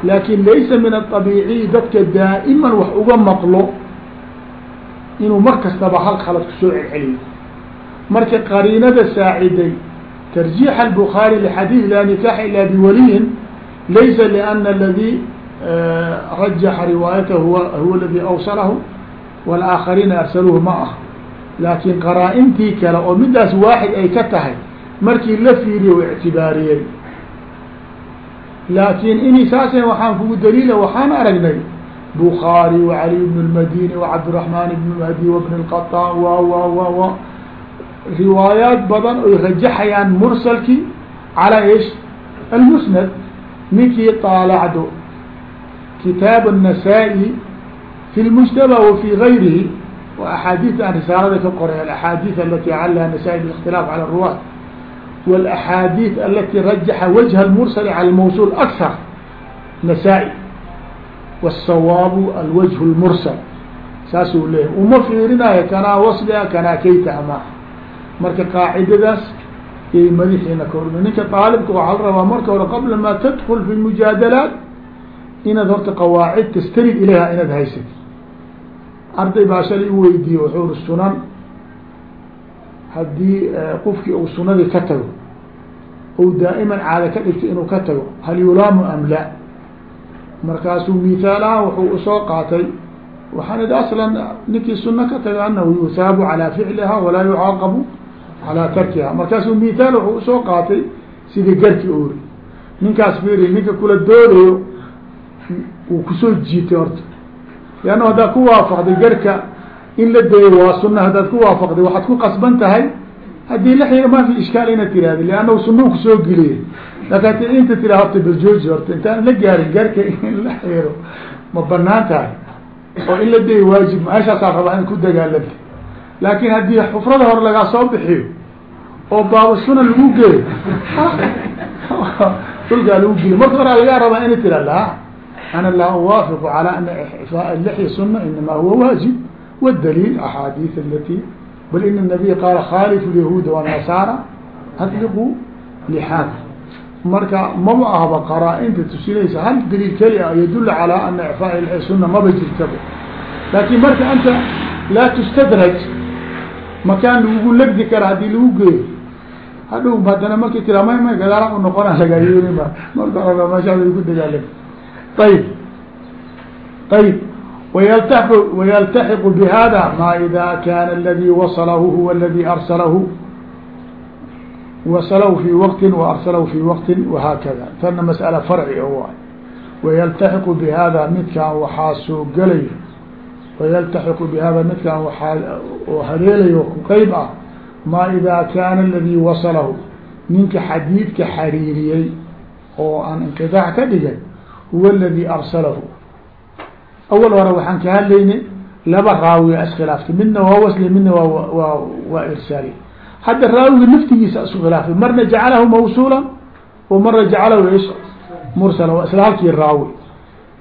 Laakin laysa min aطabiiciyi dadka daa'iman wax uga maqlo inuu mar kastaba hal khalad ku soo celceliyo. Marka qariinada saaciday tarjiix albukhaari lxadiid laa nikaaxa ilaa biwaliyin laysa lana aladii eh, rajaxa riwaayatahu huwa aladi awsalahu walaakariina arsaluhu ma ah laakin qaraa-intii kale oo midaas waaxid ay ka tahay markii la fiiriye u ictibaariyey laakin ini saase waxaan kugu daliila waxaan aragnay bukhaarي وعalي بن الmadini وcabdالرحman بن mahdi وبن الqطاn w w w w riwaayaat badan oy rajaxayaan mursalki calى ish almusnad ninkii طaalacdo kitaab النasaaئي fi اlmujtaba وفي غayrihi wa axaadiث aan risaalada ka qoray alaxaadiث alati calaha nasaa-i بااktilaaf calى الruwaat واlaxaadiث alati rajaxa wجه اlmursل calى اlmawsul akثar nasaa-i wالsawaabu alwجه اlmursل saasuu leeyahy uma fiirinayo kanaa waslia kanaa kayta ma marka qaacidadaas yay madaxiina ka orma ninka aalibka waxaa la rabaa marka hore qabla ma tadkul fi mujaadalaat inaad horta qawaacid tastanid ilayha inaad haysat arday baa shalay u weydiiye wuxuu ri sunan. Haddii qofkii uu sunadii ka tago ou daa'iman caada ka dhigto inuu ka tago hal yulaamu am la? Markaasuu mithaal ahaan wuxuu u soo qaatay waxaan idhi aslan ninkii suno ka taga anahu yusaabu calaa ficliha walaa yucaaqabu calaa tarkiha markaasuu mithaal wuxuu u soo qaatay sidii garki ori ninkaas fiiri ninka kula doodayo wuu ku soo jiitay horta leanna haddaad ku waafaqday garka in la dayo waa suna haddaad ku waafaqday waxaad ku qasban tahay haddii la xiro ma fi ishkaal inaad tirahda leannahu sunuu ku soo geliyay laakin inta tira horta baljooji horta intaan la gaarin garka in la xiro ma bannaan tahay. Oo in la dayo waajib meeshaasaa rabaa in ku dagaalamta laakin haddii xufrada hore lagaa soo bixiyo oo baaba suna lagu geeyo dhulkaa lagu geliy marka horaa lagaa rabaa ina tira ana laa uwaafiqu calى ana ixfaa lixya suna inama huwa waajib wاdaliil axaadiis alati bal in الnabiy qaala khalifu lyahuuda wالnasaara adliquu lixaad marka maba ahba qaraa-inta tusinaysa hal daliil keli a yadul calى ana ixfaa lixya suna maba jirtaba laakin marka anta laa tustadraj makaan lagugu legdi kara haddii lagu geeyo hadhow haddana markii tira may may gadaala u noqona lagaayoni ma marka ora meeshaa ku dagaalami ayb ayb wayaltaq wayaltaxiqu bihada maa ida kana aladi wasalahu huwa aladi arsalahu wasalahu fi waqtin waarsalahu fi waqtin wahaakada tanna mas'ala farci o waay wayaltaxiqu bihada midkaan waxaa soo gelayo wayaltaxiqu bihada midkaan waaa oo haleelayo ku qeyb ah maa ida kaana aladi wasalahu ninka xadiidka xariiriyey oo aan inqidaac ka dhigay huwa اladي arsalahu. Awl hore waxaan ka hadlaynay laba raawiya iskhilaafta midna waa wasli midna waa waa irsaali. Hadda raawiga laftigiisa isku khilaafay. Marna jacalahu mawsuula o marna jacalahu is mursala. Waa isla halkii raawi.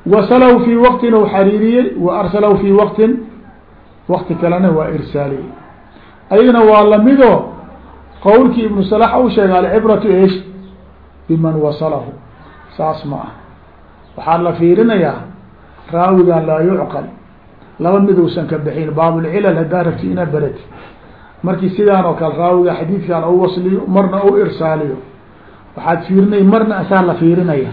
Wasalahu fi waqtin u xariiriyey wa arsalahu fi waqtin wakti kalena waa irsaaliyey ayagana waa lamido qawlkii ibnu salax u sheegay alcibratu ish biman wasalahu. Saas ma ah waxaa la fiirinayaa raawigan laa yucqal. Laba miduusan ka bixin baabulcilal haddaa rabti ina berati markii sidaan oo kale raawiga xadiidkan u wasliyo marna u irsaaliyo. Waxaad fiirinay marna asaa la fiirinaya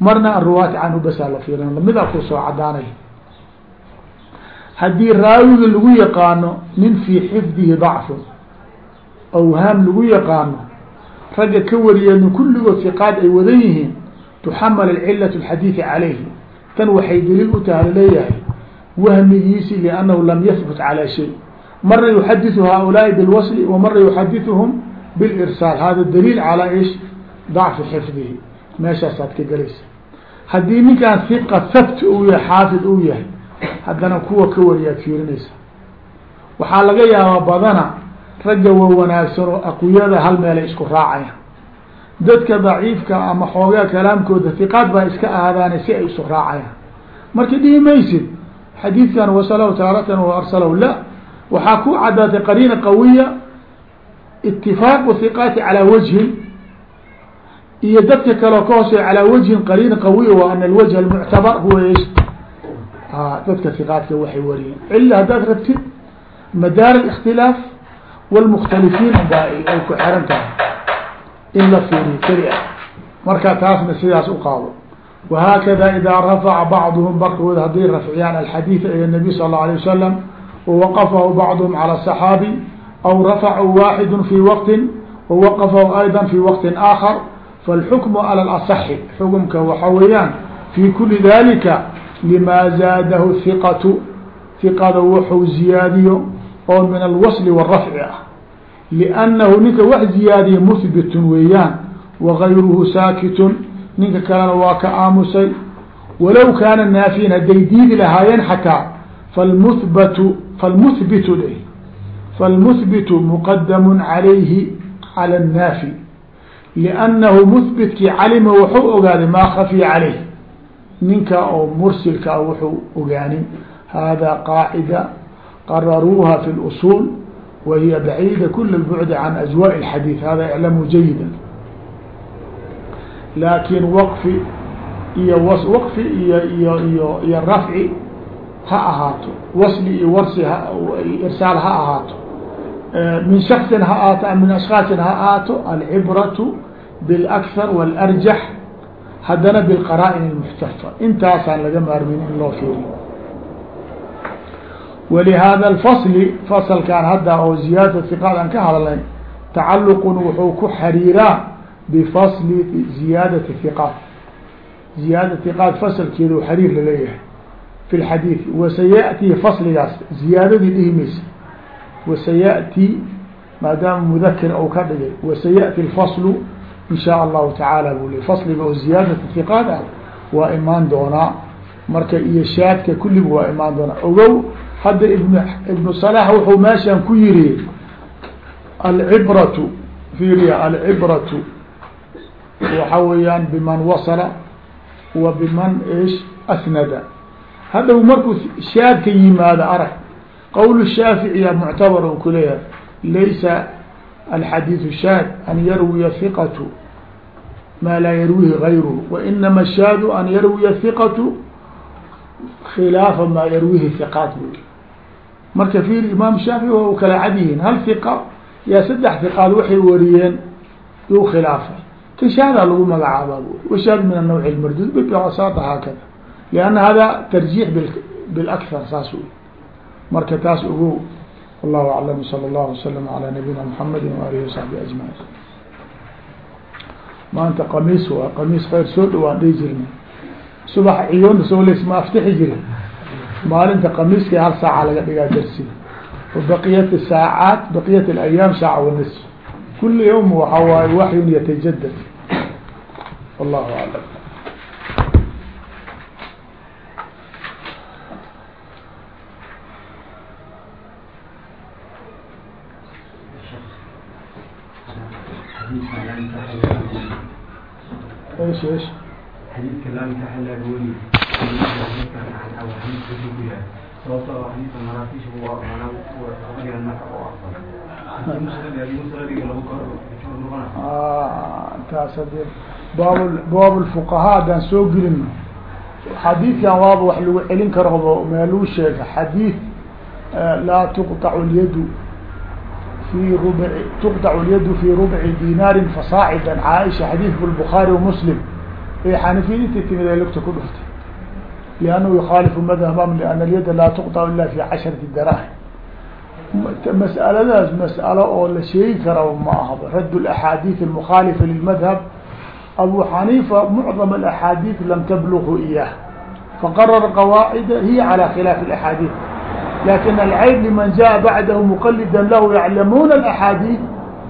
marna aruwaati canhu basaa la fiirinaya midaa ku soo cadaanaya haddii raawiga lagu yaqaano nin fii xifdihi dacfun. Awhaam lagu yaqaano ragga ka wariyeedna kulligood fiqaad ay wadan yihiin tuxamal alcilat alxadiidi calayhi tan waxay daliil u taha laleeyahay wahmigiisi liannahu lam yahbut calaa shay mara yuxadiثu haؤulaaءi bilwasli wa mara yuxadiثuhum bilirsaal hada daliil calaa ish dacfi xifdihi meeshaasaad ka gelaysa haddii ninkaan hiqa habt uu yahay xaafid uu yahay haddana kuwa ka wariyaad fiirinaysa waxaa laga yaabaa badana ragga waa wanaagsan oo aqwiyada hal meelay isku raacayaan dadka daciifka ah ama xoogaa kalaamkooda hiqaad baa iska aadaana si ay isu raacayaan. Marka dhihi maysid xadiidkan wasalaw taaratan wa arsalaw la waxaa ku caddaatay qariina qawiya itifaaqu hiqaati calaa wajhin iyo dadka kaleo ka hooseeya calaa wajhin qariina qawiya waa an alwajh almuctabar huwa is dadka hiqaadka waxay wariyeen. Cilla haddaad rabtid madaar alikhtilaaf walmukhtalifiin baa ay ku xiran tahay in la fiiriyo keli ah marka taasna sidaas uqaado wahaakada idaa rafaca bacduhum barkood hadday rafciyaan alxadiida ila nabiy sal اla alay wasalam wawaqafahu bacduhum cala saxaabi aw rafacu waaxidu fi waqtin wawaqafahu ayda fi waqtin aakhar falxukmu ala asaxi xukumka waxa weeyaan fi kuli dalika lima zaadahu hiqatu hiqada wuxuu ziyaadiyo oo min alwasli warafci ah. لأنه ninka wax ziyaadiya مثبت weeyaan وغayruhu sاkت ninka kalena waa ka aamusay walow kaana naafiyin hadday diidi lahaayeen xataa falmuhbatu falmuhbitu dhe falmuhbitu muqadamun calayhi cala annaafi liannahu muhbitkii calima wuxuu ogaaday maa khafiya caleyh ninka oo mursilka a wuxuu ogaanin hada qaacida qararuuha fi اlusul wa hiya baciida kula lbucdi can ajwaءi اlxadiid hada iclamuu jayida laakiin waqfi iyo w waqfi iyo iyo iyo iyo rafci ha ahaato wasli iyo warsi ha irsaal ha ahaato min shaksin ha ahaato am min ashkaasin ha ahaato alcibratu biاlأkhar wاlarjax haddana bilqaraa'in اlmuxtafa intaasaan laga maarmin in loo fiiriyo walihada alfasli fasalkan hadda oo ziyaadata hiqaad aan ka hadlay tacaluqun wuxuu ku xariiraa bfasli ziyaadati hiqaat ziyaada hiqaat fasalkeeda u xariir laleeyahay fi lxadiid wasayaأtii fasligaas ziyaadadii dhihi maysa wasayaأtii maadaama mudakir ou ka dhigay wasayaأti lfaslu in shaa allahu tacaala buu le fasliga oo ziyaadati hiqaat ah waa imaan doonaa marka iyo shaadka kulliba waa imaan doonaa ogow hadda ibn ibnu salax wuxuu meeshan ku yiri alcibratu fiiriya alcibratu waxa weeyaan biman wasala wa biman ish asnada. Hadhow markuu shaadka yimaado arag qowl shaaficiya muctabar u ku leeyahay laysa alxadiiثu shaad an yarwiya hiqatu maa laa yarwihi gayruhu wainama shaadu an yarwiya hiqatu khilaafa maa yarwihi hiqaat bu marka fiir imaam shaafici waa u kala cad yihiin. Hal hiqa yaa saddex hiqaad waxay wariyeen yuu khilaafay. Kashaadaa lagu magacaaba washaad min anawc اlmardud bibasata haakada. Lianna hada tarjiix bilakhar saas wey marka taas ogow wallahu aclam sala allahu wasalam calaa nabiyina mxamedi waalihi wasaxbi ajmaciin maanta qamiis waa qamiis khayr soo dhawaan dhihi jirna subax ciyoona soo leysma aftixi jiri maalinta qamiiskii hal saaca laga dhigaa darsiga wabaqiyat saacaat baqiyat alayaam saaca wanisf kula yawm waxa waaye waxyun yatajadad wallahu aclam ايش ايش حديث كلام كحل أقولي أو حديث sababtoo ah xadiidka maraakiishu maana ugan marka oo ah taas hadi baab baab lfuqahaa haddaan soo gelino xadiidkan waaba wax lagu celin karobo meeluu sheega xadiid eh, laa tuqطacu lyadu fi rub tuqطacu lyadu fi rubci dinaarin fasaacidan caaisha xadiidku bukhaari wamuslim ee eh, xanafiyadiinta timid ee lugta ku dhuftay لأnنه يخاaلف مdهبهم لأن اليد laa تقطع إلا في caشhرaةi dراهم مسألadaas مسألة oo la sheegi kara ma ahb رد الأحاadيث المخاaلفة للمذهب أبو حنيفة معظم الأحاadيث لم تبلغه إياه فقرر قواعد هي على خلاف الأحاadيث لكن العيب لمن جاء بعده مقلدا له يعلمون الأحاadيث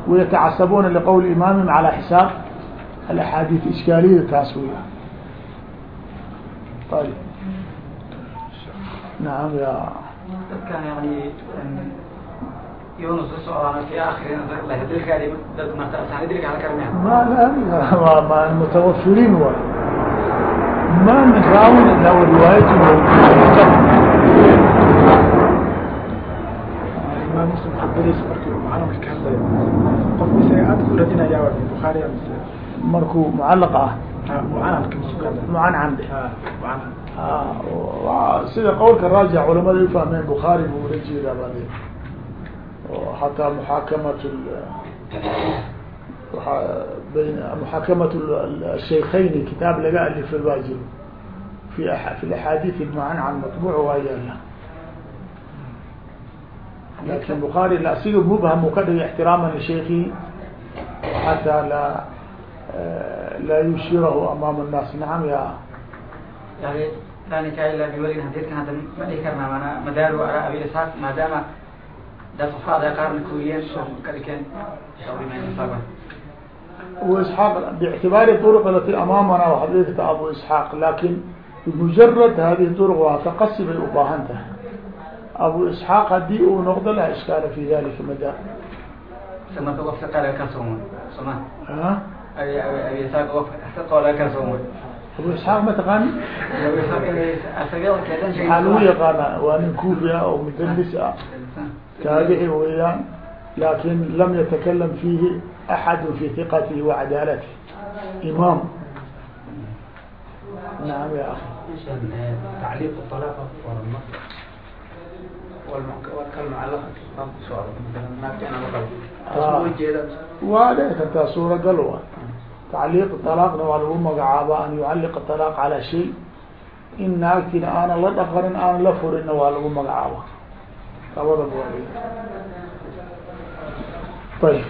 ويتعصبون لqول إمامهم على حساب الأحاadيث إشكاaليda taas wy طيب نعم يا dadkan yani iyaduna soo socdaana fi aakirina dad la dilkaadi dad marta saanidilka halkarmea ma ma mutawafiriin waay ma min raawin ilaa wariwaayatu mawjuda imaam muslim xabadiisa markii macalama ka hadlaya qof isaga aad ku radinaya waa min bukhaari markuu mucalaqa ah mucancan mucancan mucancan sida qowlka raaji culamada ufahmeen bukaari bu ula jeedaa badi oo hataa muxaakamatu waa bayn muxaakamatu shaykhayn kitaab laga alifay baa jiro. Fi fi axaadiid almucancan matbuuc waa yaalla laakiin bukaari la siga mubham u ka dhigay ixtiraaman lishaykhi xataa laa laa yushirahu amaam nnaas nacam ya yani ثانika ila biwelin hadidkan hadda ma dhihi karnaa mana madaaru ala abi isxaaq maadaama dad ufaada qaarna kuwiyeen oo ka dhikeen abu isxaaq bاctibaari طرق alati amaamana waxaad dhigi kartaa abu isxaaq lakin bmujarad hadihi طرق waa taqasi bay ubaahan tahay abu isxaaq hadii uu noqdo laa ishkaala fi dalika mada marka qofka qaar ka soomo soma a abi abi isxaaq qofka qola ka soomo abu isxaaq mataqaani abi isxaaq asaga keedan shay maxaa lagu yaqaana waa nin kuufi ah oo mudalis ah taabici weeyaan lakin lam yatakalam fihi axad fi hiqatihi wacadaalatihi imaam nacam ya akhi تعليق الطلاقة والنص والكالمعلقة سؤال مثلا ما كان مقل آه. waa dhici kartaa suuragal wa tacliiq طalaaqna waa lagu magacaaba an yucaliq طalaaq calaa shay in naagtina aanan la dhaqanin aanan la furinna waa lagu magacaaba labadaba waa ayb